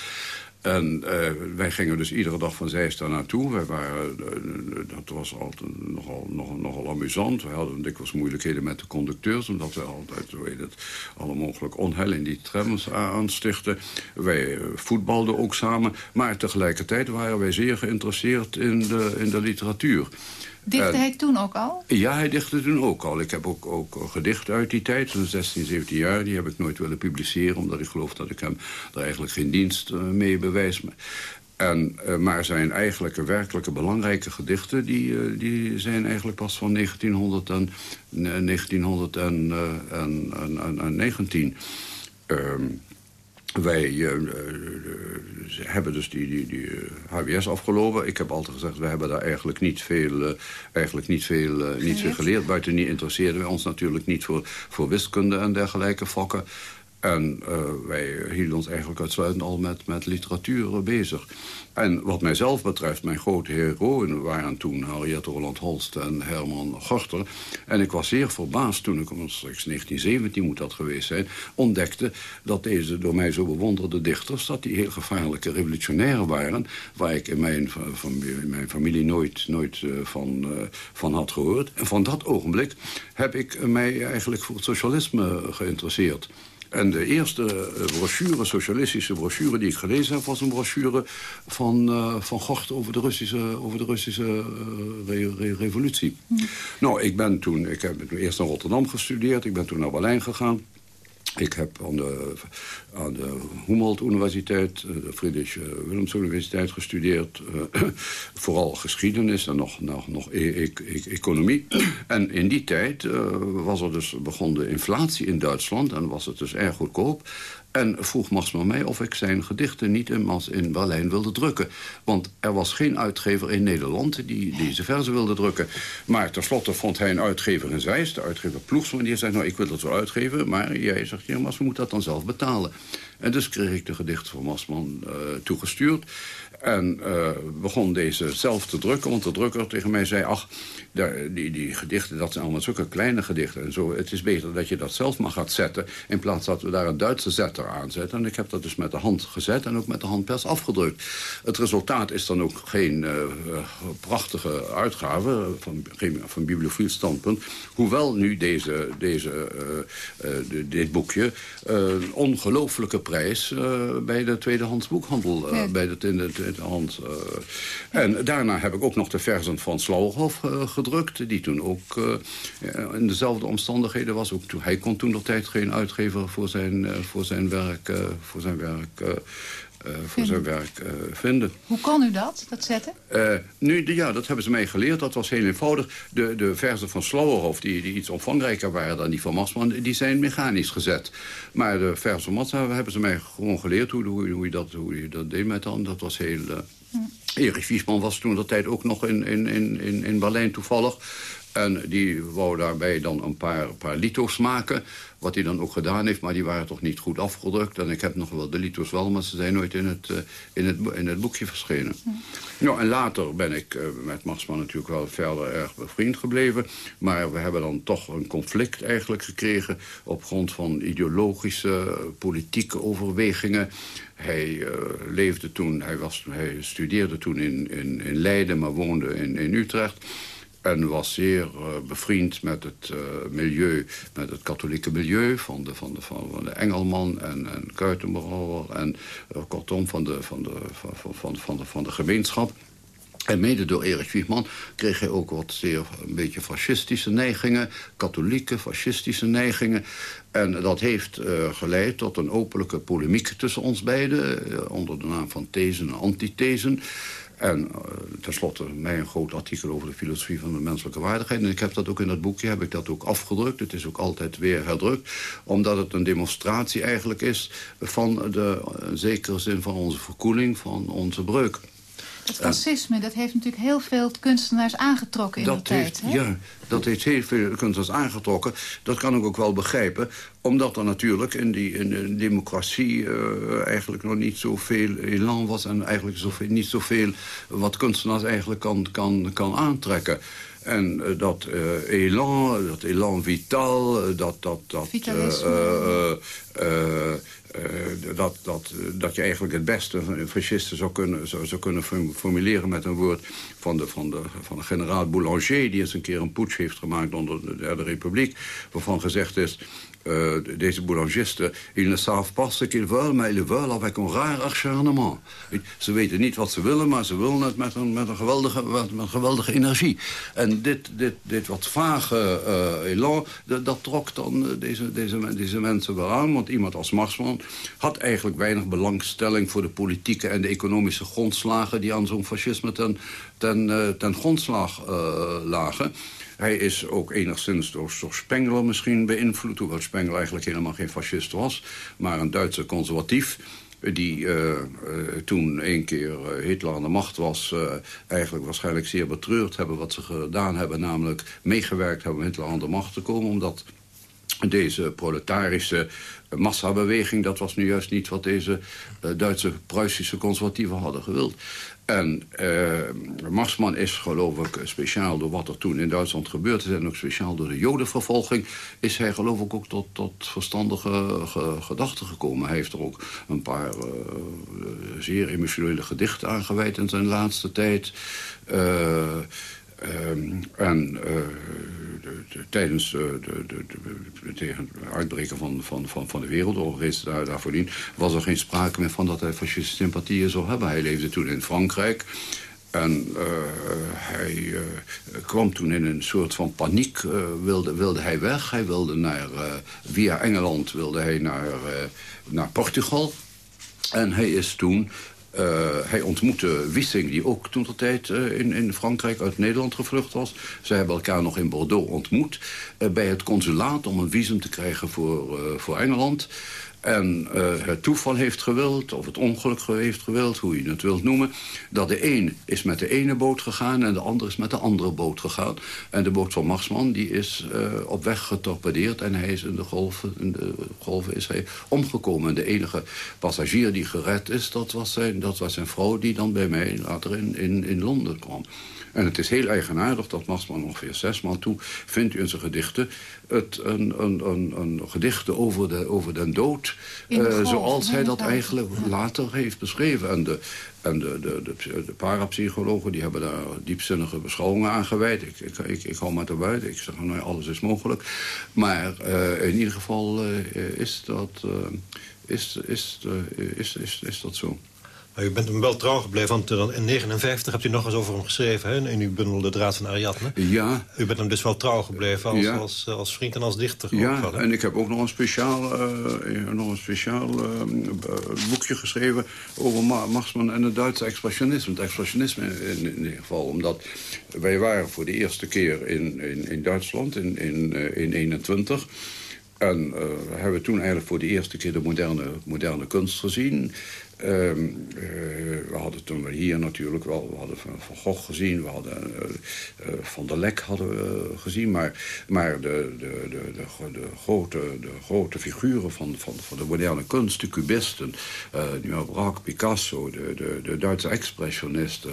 En uh, wij gingen dus iedere dag van Zeist daar naartoe. Waren, uh, dat was altijd nogal, nogal, nogal amusant. We hadden dikwijls moeilijkheden met de conducteurs... omdat we altijd, het, alle mogelijk onheil in die trams aanstichten. Wij voetbalden ook samen. Maar tegelijkertijd waren wij zeer geïnteresseerd in de, in de literatuur. Dichtte hij toen ook al? Ja, hij dichtte toen ook al. Ik heb ook, ook gedicht uit die tijd, zo'n 16, 17 jaar. Die heb ik nooit willen publiceren, omdat ik geloof dat ik hem er eigenlijk geen dienst uh, mee bewijs. En, uh, maar zijn eigenlijke, werkelijke belangrijke gedichten... die, die zijn eigenlijk pas van 1900 en, 1919. Um, wij uh, hebben dus die, die, die HBS afgelopen. Ik heb altijd gezegd, we hebben daar eigenlijk niet veel, uh, eigenlijk niet veel, uh, niet veel geleerd. Buiten niet interesseerden we ons natuurlijk niet voor, voor wiskunde en dergelijke vakken. En wij hielden ons eigenlijk uitsluitend al met, met literatuur bezig. En wat mijzelf betreft, mijn grote heroen waren toen Harriet Roland Holst en Herman Gorter. En ik was zeer verbaasd toen ik, straks 1917 moet dat geweest zijn... ontdekte dat deze door mij zo bewonderde dichters... dat die heel gevaarlijke revolutionairen waren... waar ik in mijn, mijn familie nooit, nooit uh, van, uh, van had gehoord. En van dat ogenblik heb ik mij eigenlijk voor het socialisme geïnteresseerd. En de eerste brochure, socialistische brochure die ik gelezen heb... was een brochure van, uh, van Gort over de Russische, over de Russische uh, re re revolutie. Hm. Nou, ik ben toen... Ik heb eerst naar Rotterdam gestudeerd. Ik ben toen naar Berlijn gegaan. Ik heb aan de, aan de Humboldt Universiteit, de Friedrich Willems Universiteit gestudeerd. Uh, vooral geschiedenis en nog, nog, nog e e e economie. En in die tijd was er dus, begon de inflatie in Duitsland en was het dus erg goedkoop. En vroeg Marsman mij of ik zijn gedichten niet in, in Berlijn wilde drukken. Want er was geen uitgever in Nederland die deze verzen wilde drukken. Maar tenslotte vond hij een uitgever in Zeist, de uitgever Ploegsman. Die zei, nou, ik wil het wel uitgeven, maar jij zegt, ja, Marsman moet dat dan zelf betalen. En dus kreeg ik de gedichten van Marsman uh, toegestuurd. En uh, begon deze zelf te drukken, want de drukker tegen mij zei... ach, die, die gedichten, dat zijn allemaal zulke kleine gedichten. En zo, het is beter dat je dat zelf maar gaat zetten... in plaats dat we daar een Duitse zetter aan zetten. En ik heb dat dus met de hand gezet en ook met de handpers afgedrukt. Het resultaat is dan ook geen uh, prachtige uitgave van, van bibliofiel standpunt. Hoewel nu deze, deze, uh, uh, dit boekje een ongelooflijke prijs bij de tweedehands boekhandel... Bij de, in de, hand. en daarna heb ik ook nog de versen van Slauerhof gedrukt... die toen ook in dezelfde omstandigheden was. Ook toen, hij kon toen nog tijd geen uitgever voor zijn, voor zijn werk, voor zijn werk, uh, uh, voor zijn werk vinden. Hoe kon u dat, dat zetten? nu, ja, dat hebben ze mij geleerd. Dat was heel eenvoudig. De, de verzen van Slauerhof, die, die iets omvangrijker waren dan die van Marsman... die zijn mechanisch gezet. Maar de versen van Marsman hebben ze mij gewoon geleerd... hoe, hoe, hoe, je, dat, hoe je dat deed met dan. Dat was heel... Hm. Erich Wiesman was toen de tijd ook nog in, in, in, in Berlijn toevallig. En die wou daarbij dan een paar, paar lito's maken. Wat hij dan ook gedaan heeft, maar die waren toch niet goed afgedrukt. En ik heb nog wel de lito's wel, maar ze zijn nooit in het, uh, in het, in het boekje verschenen. Ja. Nou, en later ben ik uh, met Marsman natuurlijk wel verder erg bevriend gebleven. Maar we hebben dan toch een conflict eigenlijk gekregen... op grond van ideologische, politieke overwegingen. Hij uh, leefde toen, hij, was, hij studeerde toen in, in, in Leiden, maar woonde in, in Utrecht... En was zeer uh, bevriend met het uh, milieu, met het katholieke milieu van de, van de, van de Engelman en, en. En uh, kortom van de, van, de, van, van, van, de, van de gemeenschap. En mede door Erich Wiegman kreeg hij ook wat zeer een beetje fascistische neigingen. Katholieke, fascistische neigingen. En dat heeft geleid tot een openlijke polemiek tussen ons beiden. Onder de naam van thesen en antithesen. En uh, tenslotte mij een groot artikel over de filosofie van de menselijke waardigheid. En ik heb dat ook in dat boekje heb ik dat ook afgedrukt. Het is ook altijd weer herdrukt. Omdat het een demonstratie eigenlijk is van de in zekere zin van onze verkoeling, van onze breuk. Het fascisme, dat heeft natuurlijk heel veel kunstenaars aangetrokken in dat die tijd. Heeft, ja, dat heeft heel veel kunstenaars aangetrokken. Dat kan ik ook wel begrijpen. Omdat er natuurlijk in die in de democratie uh, eigenlijk nog niet zoveel elan was... en eigenlijk zoveel, niet zoveel wat kunstenaars eigenlijk kan, kan, kan aantrekken. En uh, dat uh, elan, dat elan vital, dat... dat, dat Vitalisme. Uh, dat, dat, dat je eigenlijk het beste fascisten zou kunnen, zou, zou kunnen formuleren met een woord van de, van, de, van de generaal Boulanger... die eens een keer een putsch heeft gemaakt onder de Derde Republiek... waarvan gezegd is, deze boulangisten... ils ne savent pas ce qu'ils veulent, maar ils veulent avec un rare acharnement. Ze weten niet wat ze willen, maar ze willen het met een, met een, geweldige, met een geweldige energie. En dit, dit, dit wat vage uh, elan, dat, trok dan deze, deze, deze mensen wel aan. Want iemand als Marsman had eigenlijk weinig belangstelling... voor de politieke en de economische grondslagen... die aan zo'n fascisme ten, ten, ten grondslag lagen... Hij is ook enigszins door, Spengler misschien beïnvloed... hoewel Spengler eigenlijk helemaal geen fascist was... maar een Duitse conservatief die uh, uh, toen een keer uh, Hitler aan de macht was... eigenlijk waarschijnlijk zeer betreurd hebben wat ze gedaan hebben... namelijk meegewerkt hebben om Hitler aan de macht te komen... omdat deze proletarische massabeweging... dat was nu juist niet wat deze Duitse Pruisische conservatieven hadden gewild. En uh, Marsman is, geloof ik, speciaal door wat er toen in Duitsland gebeurd is... en ook speciaal door de jodenvervolging... is hij, geloof ik, ook tot, tot verstandige ge, gedachten gekomen. Hij heeft er ook een paar uh, zeer emotionele gedichten aangeweid in zijn laatste tijd... Uh, en uh, de, de, tijdens de, tegen het uitbreken van, van, van, van de wereldoorlog daar, daar voordien... was er geen sprake meer van dat hij fascistische sympathieën zou hebben. Hij leefde toen in Frankrijk. En uh, hij kwam toen in een soort van paniek, wilde, wilde hij weg. Hij wilde naar, via Engeland wilde hij naar, naar Portugal. En hij is toen uh, hij ontmoette Wissing, die ook toen ter tijd uh, in, in Frankrijk uit Nederland gevlucht was. Zij hebben elkaar nog in Bordeaux ontmoet. Uh, bij het consulaat om een visum te krijgen voor, voor Engeland. En uh, het toeval heeft gewild, of het ongeluk heeft gewild, hoe je het wilt noemen... dat de een is met de ene boot gegaan en de ander is met de andere boot gegaan. En de boot van Marsman die is uh, op weg getorpedeerd en hij is in de golven, in de golven is hij omgekomen. En de enige passagier die gered is, dat was zijn, dat was zijn vrouw... die dan bij mij later in, in, in Londen kwam. En het is heel eigenaardig dat Marsman ongeveer zes maanden toe... vindt u in zijn gedichten het, een, een, een, een gedichten over, de, over den dood... Uh, zoals hij dat eigenlijk later heeft beschreven. En de, en de, de, de, de parapsychologen die hebben daar diepzinnige beschouwingen aan gewijd. Ik, ik, ik, ik hou maar te buiten. Ik zeg, nou, alles is mogelijk. Maar uh, in ieder geval uh, is, dat, is, is, is, is, is dat zo. Maar u bent hem wel trouw gebleven, want in 1959 hebt u nog eens over hem geschreven... Hè, in uw bundel De Draad van Ariadne. Ja. U bent hem dus wel trouw gebleven als, ja. als, als, vriend en als dichter. Ja, en ik heb ook nog een speciaal, uh, nog een speciaal uh, boekje geschreven... over Marsman en het Duitse expressionisme. Het expressionisme in, in ieder geval, omdat wij waren voor de eerste keer in, in, in Duitsland in, in, uh, in 21... En uh, hebben we toen eigenlijk voor de eerste keer de moderne, moderne kunst gezien. Uh, uh, we hadden toen we hier natuurlijk wel... we hadden Van, van Gogh gezien, we hadden uh, uh, Van der Lek hadden we gezien... maar, maar de, de, de, de, grote, de grote figuren van, van, van de moderne kunst, de cubisten... Uh, Braque, Picasso, de, de, de Duitse expressionisten...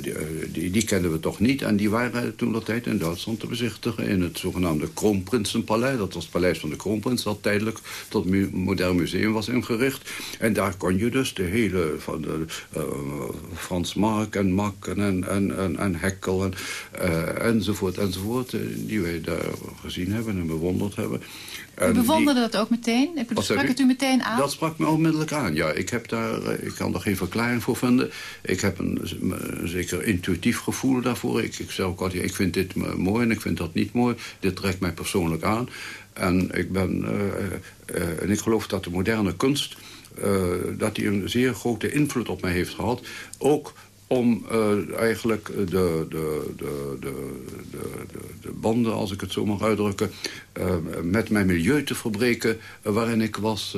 die, die, die kenden we toch niet. En die waren toen dat tijd in Duitsland te bezichtigen... in het zogenaamde Kroonprinsenpaleis. Dat was het paleis van de kroonprins... dat tijdelijk tot modern museum was ingericht. En daar kon je dus de hele... van de, uh, Frans Mark en Mak en, en, en, en Heckel en, uh, enzovoort enzovoort... die wij daar gezien hebben en bewonderd hebben. U bewonderde die, dat ook meteen? Bedoel, sprak het u meteen aan? Dat sprak me onmiddellijk aan, ja. Ik, heb daar, ik kan er geen verklaring voor vinden. Ik heb een, een zeker intuïtief gevoel daarvoor. Ik, ik zeg ook altijd, ik vind dit mooi en ik vind dat niet mooi. Dit trekt mij persoonlijk aan. En ik, ben, uh, uh, en ik geloof dat de moderne kunst... Uh, dat die een zeer grote invloed op mij heeft gehad. Ook om uh, eigenlijk de, de, de, de, de, de, banden, als ik het zo mag uitdrukken... Met mijn milieu te verbreken waarin ik was,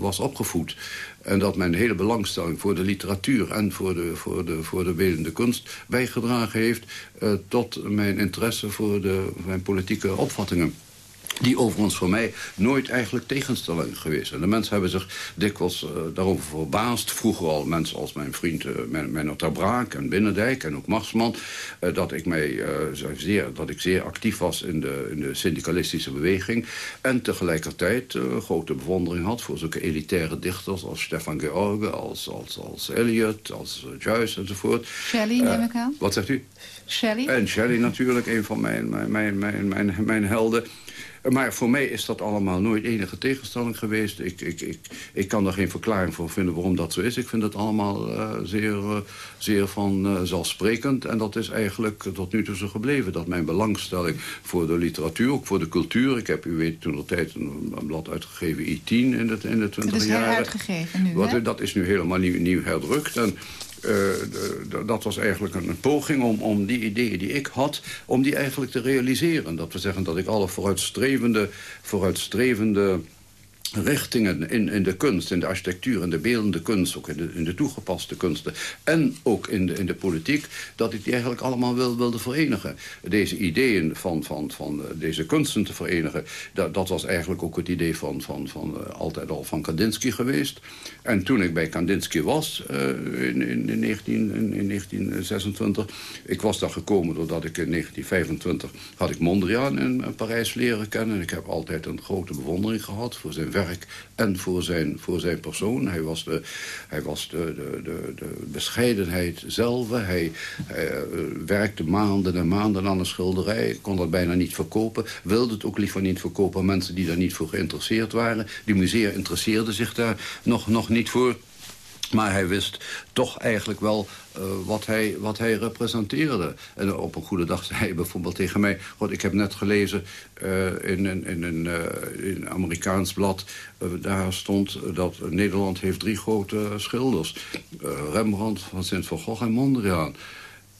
was opgevoed. En dat mijn hele belangstelling voor de literatuur en voor de, voor de, voor de beeldende kunst... bijgedragen heeft tot mijn interesse voor de, mijn politieke opvattingen die overigens voor mij nooit eigenlijk tegenstelling geweest zijn. De mensen hebben zich dikwijls uh, daarover verbaasd. Vroeger al mensen als mijn vriend uh, Menno Ter Braak en Binnendijk en ook Marsman... Uh, dat, ik mij, zeer, dat ik zeer actief was in de, in de syndicalistische beweging... en tegelijkertijd grote bewondering had voor zulke elitaire dichters... als Stefan George, als, als, als Eliot, als Joyce enzovoort. Shelley, neem ik aan. Wat zegt u? Shelley. En Shelley natuurlijk, een van mijn, mijn, mijn, mijn, mijn, mijn helden... Maar voor mij is dat allemaal nooit enige tegenstelling geweest. Ik, ik, ik, ik kan er geen verklaring voor vinden waarom dat zo is. Ik vind het allemaal uh, zeer, uh, zeer van uh, zelfsprekend. En dat is eigenlijk tot nu toe zo gebleven. Dat mijn belangstelling voor de literatuur, ook voor de cultuur... Ik heb, u weet, toen de tijd een, een blad uitgegeven, I10 in de, in de 20 Dat is nu, Wat? Dat is nu helemaal nieuw, nieuw herdrukt. En uh, dat was eigenlijk een, een, poging om, om die ideeën die ik had... om die eigenlijk te realiseren. Dat we zeggen dat ik alle vooruitstrevende, vooruitstrevende richtingen in, in de kunst, in de architectuur, in de beeldende kunst... ook in de, toegepaste kunsten en ook in de, in de politiek... dat ik die eigenlijk allemaal wil, wilde verenigen. Deze ideeën van, van, van deze kunsten te verenigen... Dat, dat was eigenlijk ook het idee van, van, van uh, altijd al van Kandinsky geweest. En toen ik bij Kandinsky was uh, in, in, in, 19, in, in 1926... ik was daar gekomen doordat ik in 1925 had ik Mondriaan in Parijs leren kennen. Ik heb altijd een grote bewondering gehad voor zijn en voor zijn, voor zijn persoon. Hij was de, hij was de, de, de, de bescheidenheid zelf. Hij, uh, werkte maanden en maanden aan een schilderij. Kon dat bijna niet verkopen. Wilde het ook liever niet verkopen aan mensen die daar niet voor geïnteresseerd waren. Die musea interesseerden zich daar nog, nog niet voor. Maar hij wist toch eigenlijk wel uh, wat, hij, wat hij representeerde. En op een goede dag zei hij bijvoorbeeld tegen mij... God, ik heb net gelezen uh, in, in, in, uh, in een Amerikaans blad... daar stond dat Nederland heeft drie grote schilders. Rembrandt, Van Sint van Gogh en Mondriaan.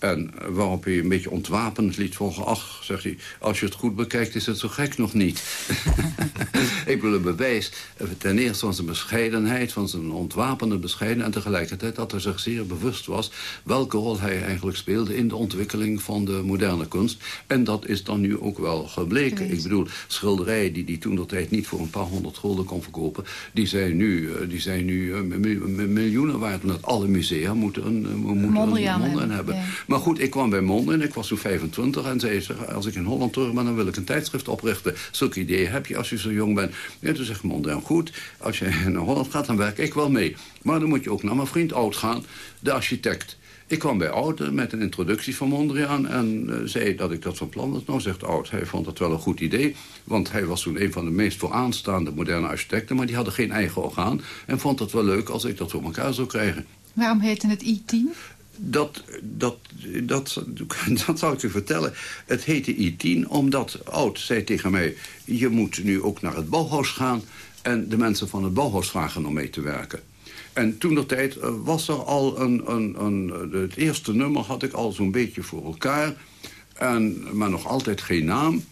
En waarop hij een beetje ontwapend liet volgen... ach, zegt hij, als je het goed bekijkt is het zo gek nog niet. ik wil een bewijs ten eerste van zijn bescheidenheid... van zijn ontwapende bescheidenheid... en tegelijkertijd dat hij zich zeer bewust was... welke rol hij eigenlijk speelde in de ontwikkeling van de moderne kunst. En dat is dan nu ook wel gebleken. Ik bedoel, schilderijen die hij toen de tijd niet voor een paar honderd gulden kon verkopen... die zijn nu, die zijn nu miljoenen waard. Omdat alle musea moeten een, moeten Mondriaan een hebben. hebben. Ja. Maar goed, ik kwam bij Monden, ik was toen 25... en zei ze, als ik in Holland terug ben, dan wil ik een tijdschrift oprichten. Zulke ideeën heb je als je zo jong bent. En toen zegt Mondriaan, goed, als je naar Holland gaat, dan werk ik wel mee. Maar dan moet je ook naar mijn vriend Oud gaan, de architect. Ik kwam bij Oud met een introductie van Mondriaan... en uh, zei dat ik dat van plan was. Nou, zegt Oud, hij vond dat wel een goed idee... want hij was toen een van de meest vooraanstaande moderne architecten... maar die hadden geen eigen orgaan... en vond het wel leuk als ik dat voor elkaar zou krijgen. Waarom heette het I-10? Dat, dat, dat, dat zal ik u vertellen. Het heette I10 omdat Oud zei tegen mij... je moet nu ook naar het Bauhaus gaan... en de mensen van het Bauhaus vragen om mee te werken. En toen de tijd was er al een, een, een... Het eerste nummer had ik al zo'n beetje voor elkaar... En, maar nog altijd geen naam.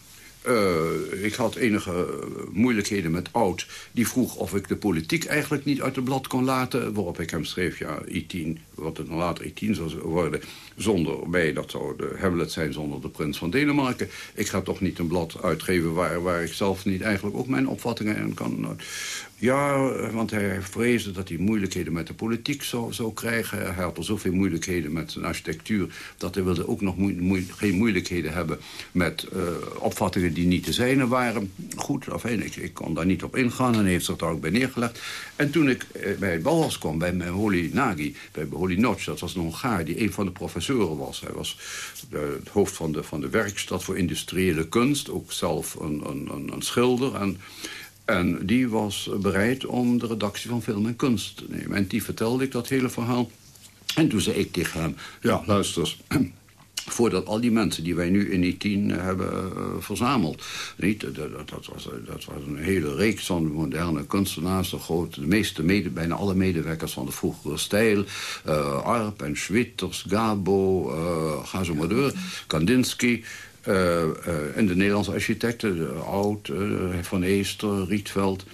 Uh, ik had enige moeilijkheden met Oud. Die vroeg of ik de politiek eigenlijk niet uit het blad kon laten. Waarop ik hem schreef, ja, I10, wat het later I10 zou worden... zonder mij, dat zou de Hamlet zijn zonder de prins van Denemarken. Ik ga toch niet een blad uitgeven waar, waar ik zelf niet eigenlijk ook mijn opvattingen in kan... Ja, want hij vreesde dat hij moeilijkheden met de politiek zou, zou krijgen. Hij had al zoveel moeilijkheden met zijn architectuur... dat hij wilde ook nog geen moeilijkheden hebben met uh, opvattingen die niet te zijne waren. Goed, afijn, ik, ik kon daar niet op ingaan en heeft zich daar ook bij neergelegd. En toen ik eh, bij het Bauhaus kwam, bij Holy Nagy, bij Holy Notch... dat was een Hongaar die een van de professoren was. Hij was de, het hoofd van de, van de werkstad voor industriële kunst. Ook zelf een, een, een schilder en... En die was bereid om de redactie van Film en Kunst te nemen. En die vertelde ik dat hele verhaal. En toen zei ik tegen hem, ja, luister voordat al die mensen die wij nu in die tien hebben uh, verzameld. Niet, dat, dat, was, dat was een hele reeks van moderne kunstenaars. De, grote, de meeste, bijna alle medewerkers van de vroegere stijl. Arp en Schwitters, Gabo, uh, ga zo maar. Kandinsky. Uh, uh, en de Nederlandse architecten, Oud, uh, Van Eester, Rietveld.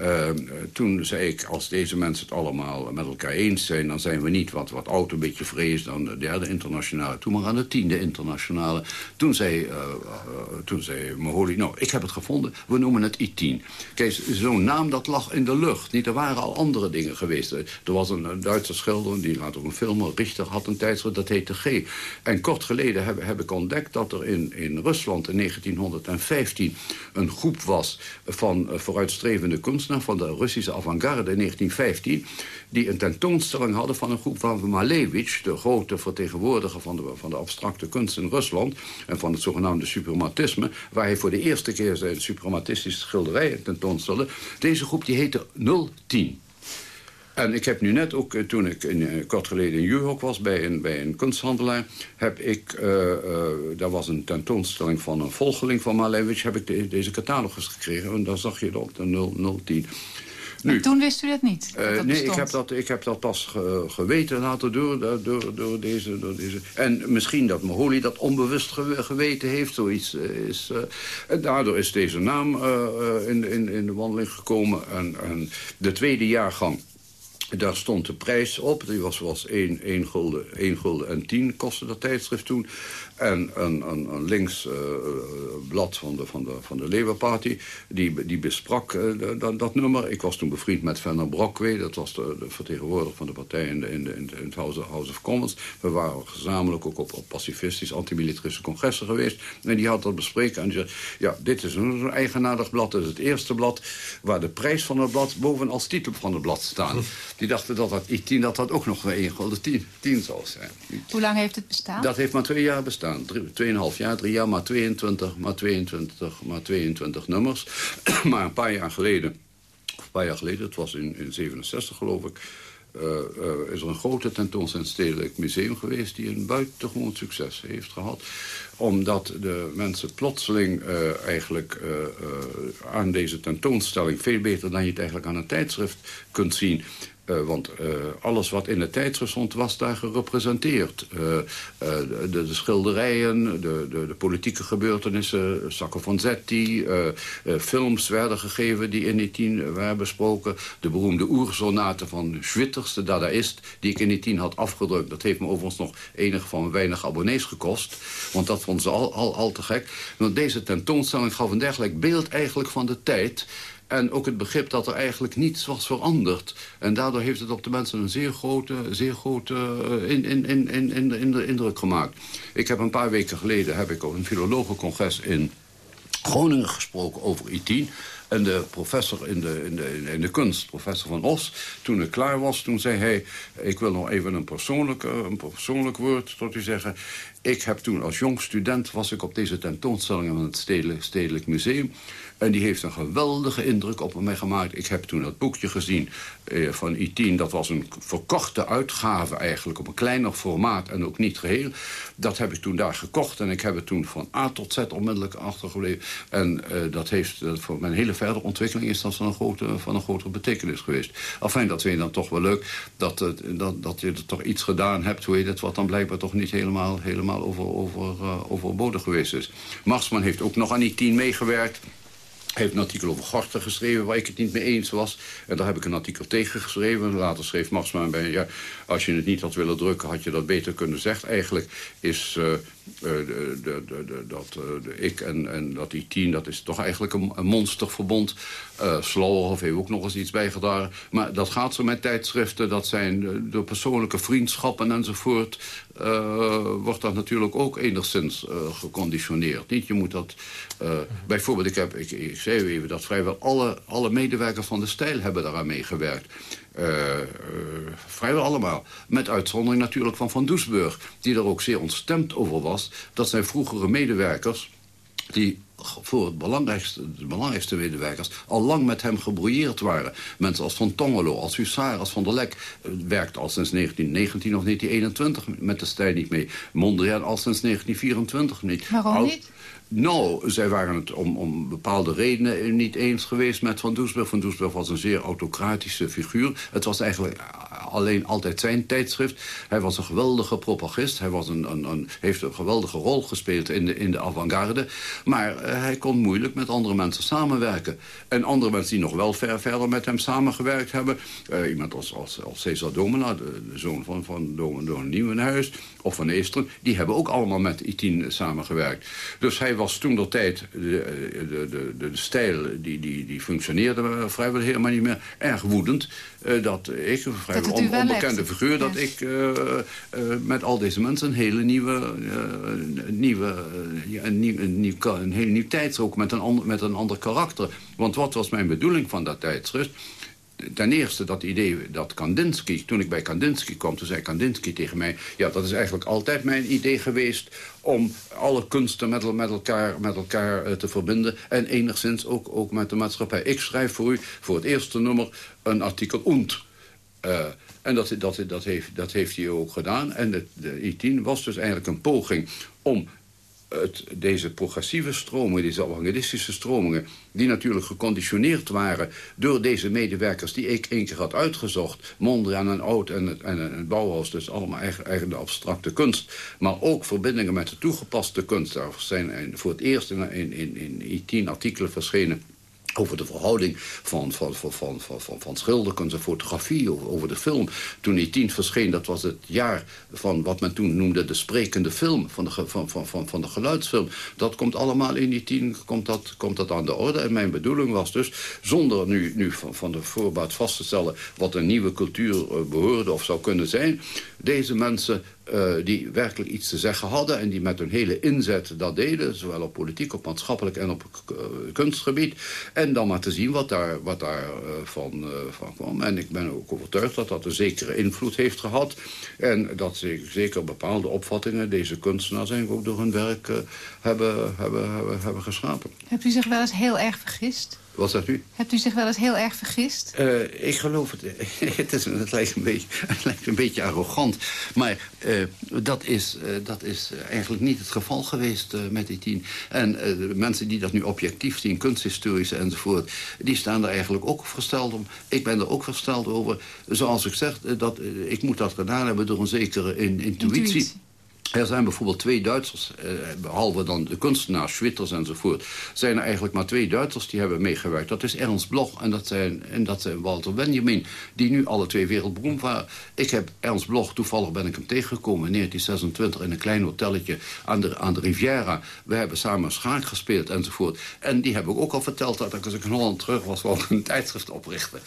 Uh, toen zei ik, als deze mensen het allemaal met elkaar eens zijn... dan zijn we niet wat, wat oud een beetje vrees dan de derde internationale. Toen maar aan de tiende internationale. Toen zei, uh, toen zei Moholi, nou, ik heb het gevonden. We noemen het I10. Kijk, zo'n naam dat lag in de lucht. Niet, er waren al andere dingen geweest. Er was een, Duitse schilder, die laat ook een film... Richter had een tijdschrift, dat heette G. En kort geleden heb, heb ik ontdekt dat er in, in Rusland in 1915... een groep was van vooruitstrevende van de Russische avant-garde in 1915... die een tentoonstelling hadden van een groep van Malevich... de grote vertegenwoordiger van de, van de abstracte kunst in Rusland... en van het zogenaamde suprematisme... waar hij voor de eerste keer zijn suprematistische schilderijen tentoonstelde. Deze groep die heette 010. En ik heb nu net ook, eh, toen ik in, uh, kort geleden in York was... bij een, bij een kunsthandelaar, heb ik... Uh, uh, daar was een tentoonstelling van een volgeling van Malevich... heb ik de, deze catalogus gekregen. En daar zag je dat, de 010. Nu, toen wist u dat niet? Dat dat nee, ik heb dat, ik heb dat pas ge, geweten later door, door, door, deze, door deze... En misschien dat Moholi dat onbewust geweten heeft, zoiets is... en daardoor is deze naam in, in, in de wandeling gekomen. En, en de tweede jaargang daar stond de prijs op. Die was, was 1, 1, gulden, 1 gulden en 10 kostte dat tijdschrift toen. En een, een, een links uh, blad van de, van de, van de Labour Party, die, die besprak uh, dat, dat nummer. Ik was toen bevriend met Vanna Brockway, dat was de, de vertegenwoordiger van de partij in, de, in, de, in, het House, House of Commons. We waren gezamenlijk ook op, op pacifistisch antimilitaristische congressen geweest. En die had dat bespreken en die zei, ja, dit is een, een eigenaardig blad. Dat is het eerste blad waar de prijs van het blad boven als titel van het blad staan. Die dachten dat dat I10 dat dat ook nog 1 gulden 10, 10 zou zijn. Hoe lang heeft het bestaan? Dat heeft maar twee jaar bestaan bestaan. Tweeënhalf jaar, drie jaar, maar 22, maar 22, maar 22 nummers. maar een paar jaar geleden, een paar jaar geleden, het was in, in 67 geloof ik... Uh, uh, is er een grote tentoonstelling Stedelijk Museum geweest... die een buitengewoon succes heeft gehad. Omdat de mensen plotseling uh, eigenlijk aan deze tentoonstelling... veel beter dan je het eigenlijk aan een tijdschrift kunt zien... Uh, want uh, alles wat in het tijdschrift stond, was daar gerepresenteerd. Uh, de, de, schilderijen, de, de, de, politieke gebeurtenissen, Sacco Vanzetti... films werden gegeven die in die tien waren besproken. De beroemde oersonaten van Schwitters, de Dadaïst... die ik in die tien had afgedrukt. Dat heeft me overigens nog enig van weinig abonnees gekost. Want dat vonden ze al, al, al te gek. Want deze tentoonstelling gaf een dergelijk beeld eigenlijk van de tijd... En ook het begrip dat er eigenlijk niets was veranderd. En daardoor heeft het op de mensen een zeer grote, zeer grote in, in, in, in, in, de indruk gemaakt. Ik heb een paar weken geleden heb ik op een filologencongres in Groningen gesproken over I10. En de professor in de, in, de, in de kunst, professor Van Os, toen het klaar was... toen zei hij, ik wil nog even een persoonlijk, een persoonlijk woord tot u zeggen. Ik heb toen als jong student was ik op deze tentoonstelling... van het Stedelijk, Stedelijk Museum. En die heeft een geweldige indruk op mij gemaakt. Ik heb toen dat boekje gezien eh, van I10. Dat was een verkorte uitgave eigenlijk op een kleiner formaat en ook niet geheel. Dat heb ik toen daar gekocht en ik heb het toen van A tot Z onmiddellijk achtergebleven. En uh, dat heeft uh, voor mijn hele verdere ontwikkeling is dat van een, grote, van een grotere betekenis geweest. Afijn, dat vind je dan toch wel leuk dat, dat, dat je er toch iets gedaan hebt, hoe heet het, wat dan blijkbaar toch niet helemaal, helemaal over, over, uh, overbodig geweest is. Marsman heeft ook nog aan die tien meegewerkt. Heeft een artikel over Gorter geschreven waar ik het niet mee eens was. En daar heb ik een artikel tegen geschreven. Later schreef Marsman bij, ja, als je het niet had willen drukken, had je dat beter kunnen zeggen. Eigenlijk is uh, de, dat ik en, dat die tien, dat is toch eigenlijk een, monsterverbond. Uh, heeft ook nog eens iets bijgedragen. Maar dat gaat zo met tijdschriften. Dat zijn de, persoonlijke vriendschappen enzovoort. Wordt dat natuurlijk ook enigszins geconditioneerd. Niet? Je moet dat... bijvoorbeeld, ik, heb, ik, ik zei u even dat vrijwel alle, alle medewerkers van de stijl hebben daaraan meegewerkt. Uh, uh, vrijwel allemaal. Met uitzondering natuurlijk van Van Doesburg. Die er ook zeer ontstemd over was. Dat zijn vroegere medewerkers die voor het belangrijkste, de belangrijkste medewerkers... al lang met hem gebrouilleerd waren. Mensen als Van Tongelo, als Hussar, als Van der Lek... Uh, werkte al sinds 1919 of 1921 met de stijl niet mee. Mondriaan al sinds 1924 niet. Waarom niet? Nou, zij waren het om, om bepaalde redenen niet eens geweest met Van Doesburg. Van Doesburg was een zeer autocratische figuur. Het was eigenlijk alleen altijd zijn tijdschrift. Hij was een geweldige propagist. Hij was een, een, een heeft een geweldige rol gespeeld in de, in de avant-garde. Maar uh, hij kon moeilijk met andere mensen samenwerken. En andere mensen die nog wel ver, verder met hem samengewerkt hebben. Uh, iemand als, als, als Cesar Domela, de, zoon van, van Domen Nieuwenhuis... of van Eesteren, die hebben ook allemaal met Itien samengewerkt. Dus hij was toen de tijd, de, de, de, de, stijl die, die, die functioneerde vrijwel helemaal niet meer, erg woedend. Uh, dat ik, een vrijwel on, onbekende figuur, dat ik uh, uh, met al deze mensen een hele nieuwe, nieuwe, een, nieuw, een, nieuw, een heel nieuw tijdsrook met een, ander, met een ander karakter. Want wat was mijn bedoeling van dat tijdschrift? Ten eerste dat idee dat Kandinsky... toen ik bij Kandinsky kwam, toen zei Kandinsky tegen mij... ja, dat is eigenlijk altijd mijn idee geweest... om alle kunsten met, elkaar, met elkaar uh, te verbinden... en enigszins ook, ook met de maatschappij. Ik schrijf voor u voor het eerste nummer een artikel und... Uh, en dat, dat, dat, heeft, dat heeft hij ook gedaan. En de, de I10 was dus eigenlijk een poging om deze progressieve stromingen, deze evangelistische stromingen... die natuurlijk geconditioneerd waren door deze medewerkers... die ik één keer had uitgezocht. Mondriaan en Oud en het, en Bauhaus, dus allemaal eigen, de abstracte kunst. Maar ook verbindingen met de toegepaste kunst. Daar zijn voor het eerst in, in, in, in artikelen verschenen over de verhouding van, van, van, van, van, van, schilderkunst en fotografie, over, de film. Toen die tien verscheen, dat was het jaar van wat men toen noemde de sprekende film, van de, van, van, van, van de geluidsfilm. Dat komt allemaal in die tien, komt dat, komt dat aan de orde. En mijn bedoeling was dus, zonder nu, nu van, van de voorbaat vast te stellen wat een nieuwe cultuur uh, behoorde of zou kunnen zijn, deze mensen uh, die werkelijk iets te zeggen hadden... en die met hun hele inzet dat deden... zowel op politiek, op maatschappelijk en op uh, kunstgebied. En dan maar te zien wat daar, wat daar uh, van, van kwam. En ik ben ook overtuigd dat dat een zekere invloed heeft gehad. En dat zeker bepaalde opvattingen... deze kunstenaars ook door hun werk hebben, hebben, hebben, hebben geschapen. Hebt u zich wel eens heel erg vergist? Wat zegt u? Hebt u zich wel eens heel erg vergist? Uh, ik geloof het. het, is, het, lijkt een beetje, het lijkt een beetje arrogant. Maar uh, dat, is, uh, dat is eigenlijk niet het geval geweest met die tien. En de mensen die dat nu objectief zien, kunsthistorische enzovoort... die staan er eigenlijk ook versteld om. Ik ben er ook versteld over. Zoals ik zeg, dat, ik moet dat gedaan hebben door een zekere in, intuïtie. intuïtie. Er zijn bijvoorbeeld twee Duitsers, eh, behalve dan de kunstenaars, Schwitters enzovoort... zijn er eigenlijk maar twee Duitsers die hebben meegewerkt. Dat is Ernst Bloch en dat zijn, en dat zijn Walter Benjamin... die nu alle twee wereldberoemd waren. Ik heb Ernst Bloch, toevallig ben ik hem tegengekomen... in 1926 in een klein hotelletje aan de, aan de Riviera. We hebben samen schaak gespeeld enzovoort. En die heb ik ook al verteld dat ik als ik in Holland terug was... wou een tijdschrift oprichten.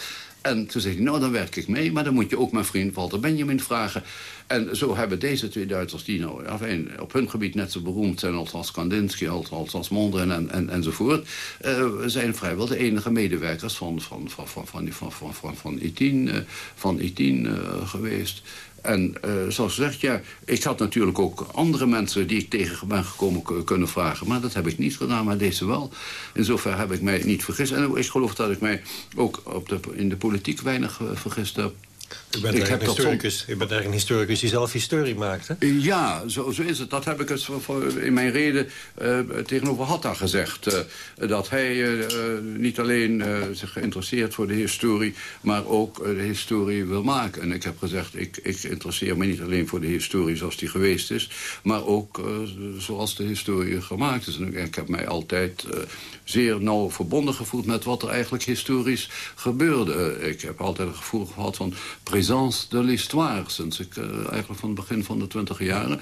En toen zei hij, nou, dan werk ik mee. Maar dan moet je ook mijn vriend Walter Benjamin vragen. En zo hebben deze twee Duitsers, die nou op hun gebied net zo beroemd zijn... als, Kandinsky, als, Mondriaan en, en, enzovoort... Uh, zijn vrijwel de enige medewerkers van, van, van, van, van, van, van, van, van I10, uh, van I10 uh, geweest. En uh, zoals gezegd, ja, ik had natuurlijk ook andere mensen die ik tegen ben gekomen kunnen vragen. Maar dat heb ik niet gedaan, maar deze wel. In zover heb ik mij niet vergist. En ik geloof dat ik mij ook op de, in de politiek weinig uh, vergist heb. U bent, Ik eigenlijk heb dat historicus, u bent eigenlijk een historicus die zelf historie maakt, hè? Ja, zo, zo is het. Dat heb ik eens in mijn reden eh, tegenover Hatta gezegd. eh, dat hij eh, eh, niet alleen eh, zich interesseert voor de historie... maar ook eh, de historie wil maken. En ik heb gezegd, ik, ik interesseer me niet alleen voor de historie zoals die geweest is... maar ook eh, zoals de historie gemaakt is. En ik, ik heb mij altijd eh, zeer nauw verbonden gevoeld... met wat er eigenlijk historisch gebeurde. Eh, ik heb altijd het gevoel gehad van présence de l'histoire... sinds ik eh, eigenlijk van het begin van de twintig jaren...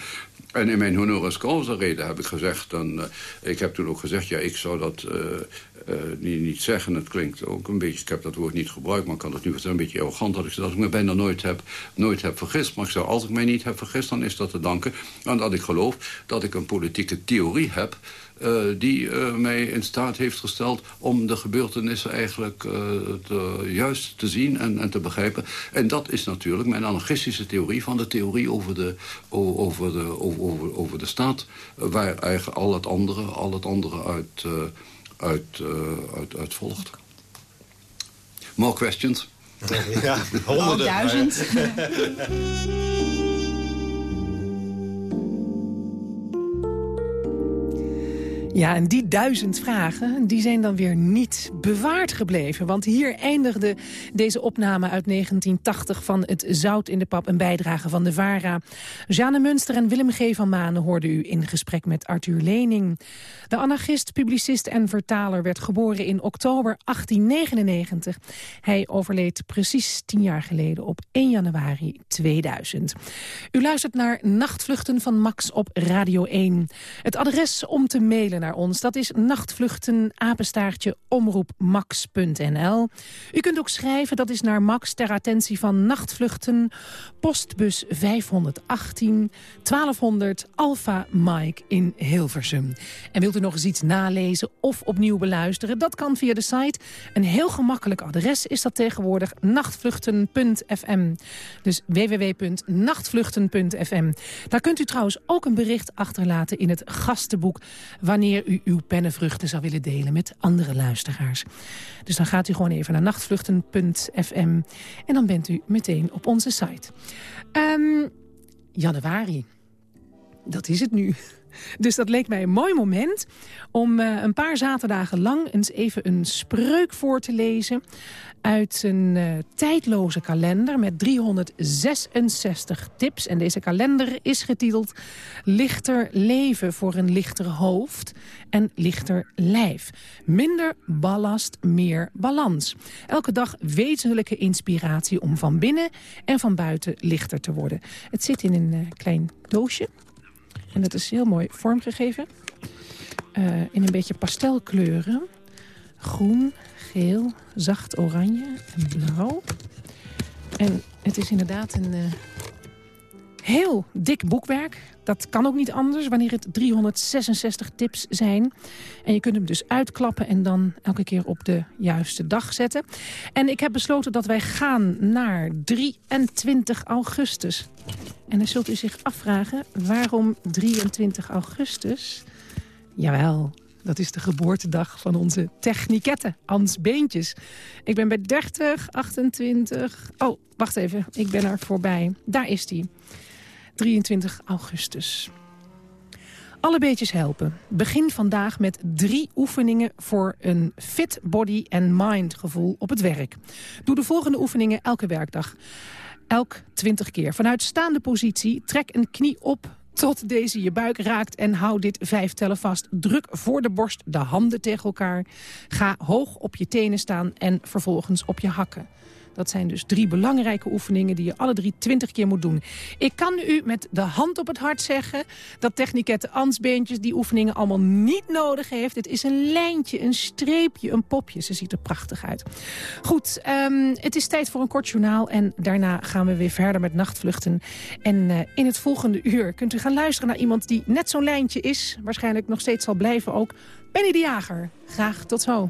En in mijn honoris causa reden heb ik gezegd... En, eh, ik heb toen ook gezegd, ja, ik zou dat eh, niet, niet zeggen. Het klinkt ook een beetje, ik heb dat woord niet gebruikt... maar kan het nu is een beetje arrogant dat ik, dat ik me bijna nooit heb, nooit heb vergist. Maar ik zou, als ik mij niet heb vergist, dan is dat te danken... aan dat ik geloof dat ik een politieke theorie heb... eh, die eh, mij in staat heeft gesteld om de gebeurtenissen eigenlijk eh, te, juist te zien en, en te begrijpen. En dat is natuurlijk mijn anarchistische theorie van de theorie over de, over de, over, over, over de staat. waar eigenlijk al het andere, al het andere uit, eh, uit, eh, uit, uit volgt. More questions? Ja, honderden. Oh, duizend. Ja, en die duizend vragen die zijn dan weer niet bewaard gebleven. Want hier eindigde deze opname uit 1980 van Het Zout in de Pap... een bijdrage van de VARA. Jeanne Munster en Willem G. van Manen hoorden u in gesprek met Arthur Lening. De anarchist, publicist en vertaler werd geboren in oktober 1899. Hij overleed precies tien jaar geleden op 1 januari 2000. U luistert naar Nachtvluchten van Max op Radio 1. Het adres om te mailen naar ons, dat is nachtvluchten apenstaartje omroepmax.nl. U kunt ook schrijven, dat is naar Max ter attentie van Nachtvluchten, postbus 518 1200 Alpha Mike in Hilversum. En wilt u nog eens iets nalezen of opnieuw beluisteren? Dat kan via de site. Een heel gemakkelijk adres is dat tegenwoordig nachtvluchten.fm. Dus www.nachtvluchten.fm. Daar kunt u trouwens ook een bericht achterlaten in het gastenboek... wanneer u uw pennenvruchten zou willen delen met andere luisteraars. Dus dan gaat u gewoon even naar nachtvluchten.fm en dan bent u meteen op onze site. Ehm, januari. Dat is het nu. Dus dat leek mij een mooi moment om eh, een paar zaterdagen lang eens even een spreuk voor te lezen uit een eh, tijdloze kalender met 366 tips. En deze kalender is getiteld Lichter leven voor een lichter hoofd en lichter lijf. Minder ballast, meer balans. Elke dag wezenlijke inspiratie om van binnen en van buiten lichter te worden. Het zit in een eh, klein doosje. En dat is heel mooi vormgegeven. Eh, in een beetje pastelkleuren. Groen, geel, zacht oranje en blauw. En het is inderdaad een eh, heel dik boekwerk. Dat kan ook niet anders wanneer het 366 tips zijn. En je kunt hem dus uitklappen en dan elke keer op de juiste dag zetten. En ik heb besloten dat wij gaan naar 23 augustus. En dan zult u zich afvragen, waarom 23 augustus? Jawel, dat is de geboortedag van onze technikette, Ans Beentjes. Ik ben bij 30, 28... Oh, wacht even, ik ben er voorbij. Daar is die. 23 augustus. Alle beetjes helpen. Begin vandaag met drie oefeningen voor een fit body and mind gevoel op het werk. Doe de volgende oefeningen elke werkdag. Elk 20 keer. Vanuit staande positie trek een knie op tot deze je buik raakt en hou dit vijf tellen vast. Druk voor de borst de handen tegen elkaar. Ga hoog op je tenen staan en vervolgens op je hakken. Dat zijn dus drie belangrijke oefeningen die je alle drie twintig keer moet doen. Ik kan u met de hand op het hart zeggen dat technikette Ansbeentjes die oefeningen allemaal niet nodig heeft. Het is een lijntje, een streepje, een popje. Ze ziet er prachtig uit. Goed, ehm, het is tijd voor een kort journaal en daarna gaan we weer verder met nachtvluchten. En eh, in het volgende uur kunt u gaan luisteren naar iemand die net zo'n lijntje is. Waarschijnlijk nog steeds zal blijven ook. Benny de Jager. Graag tot zo.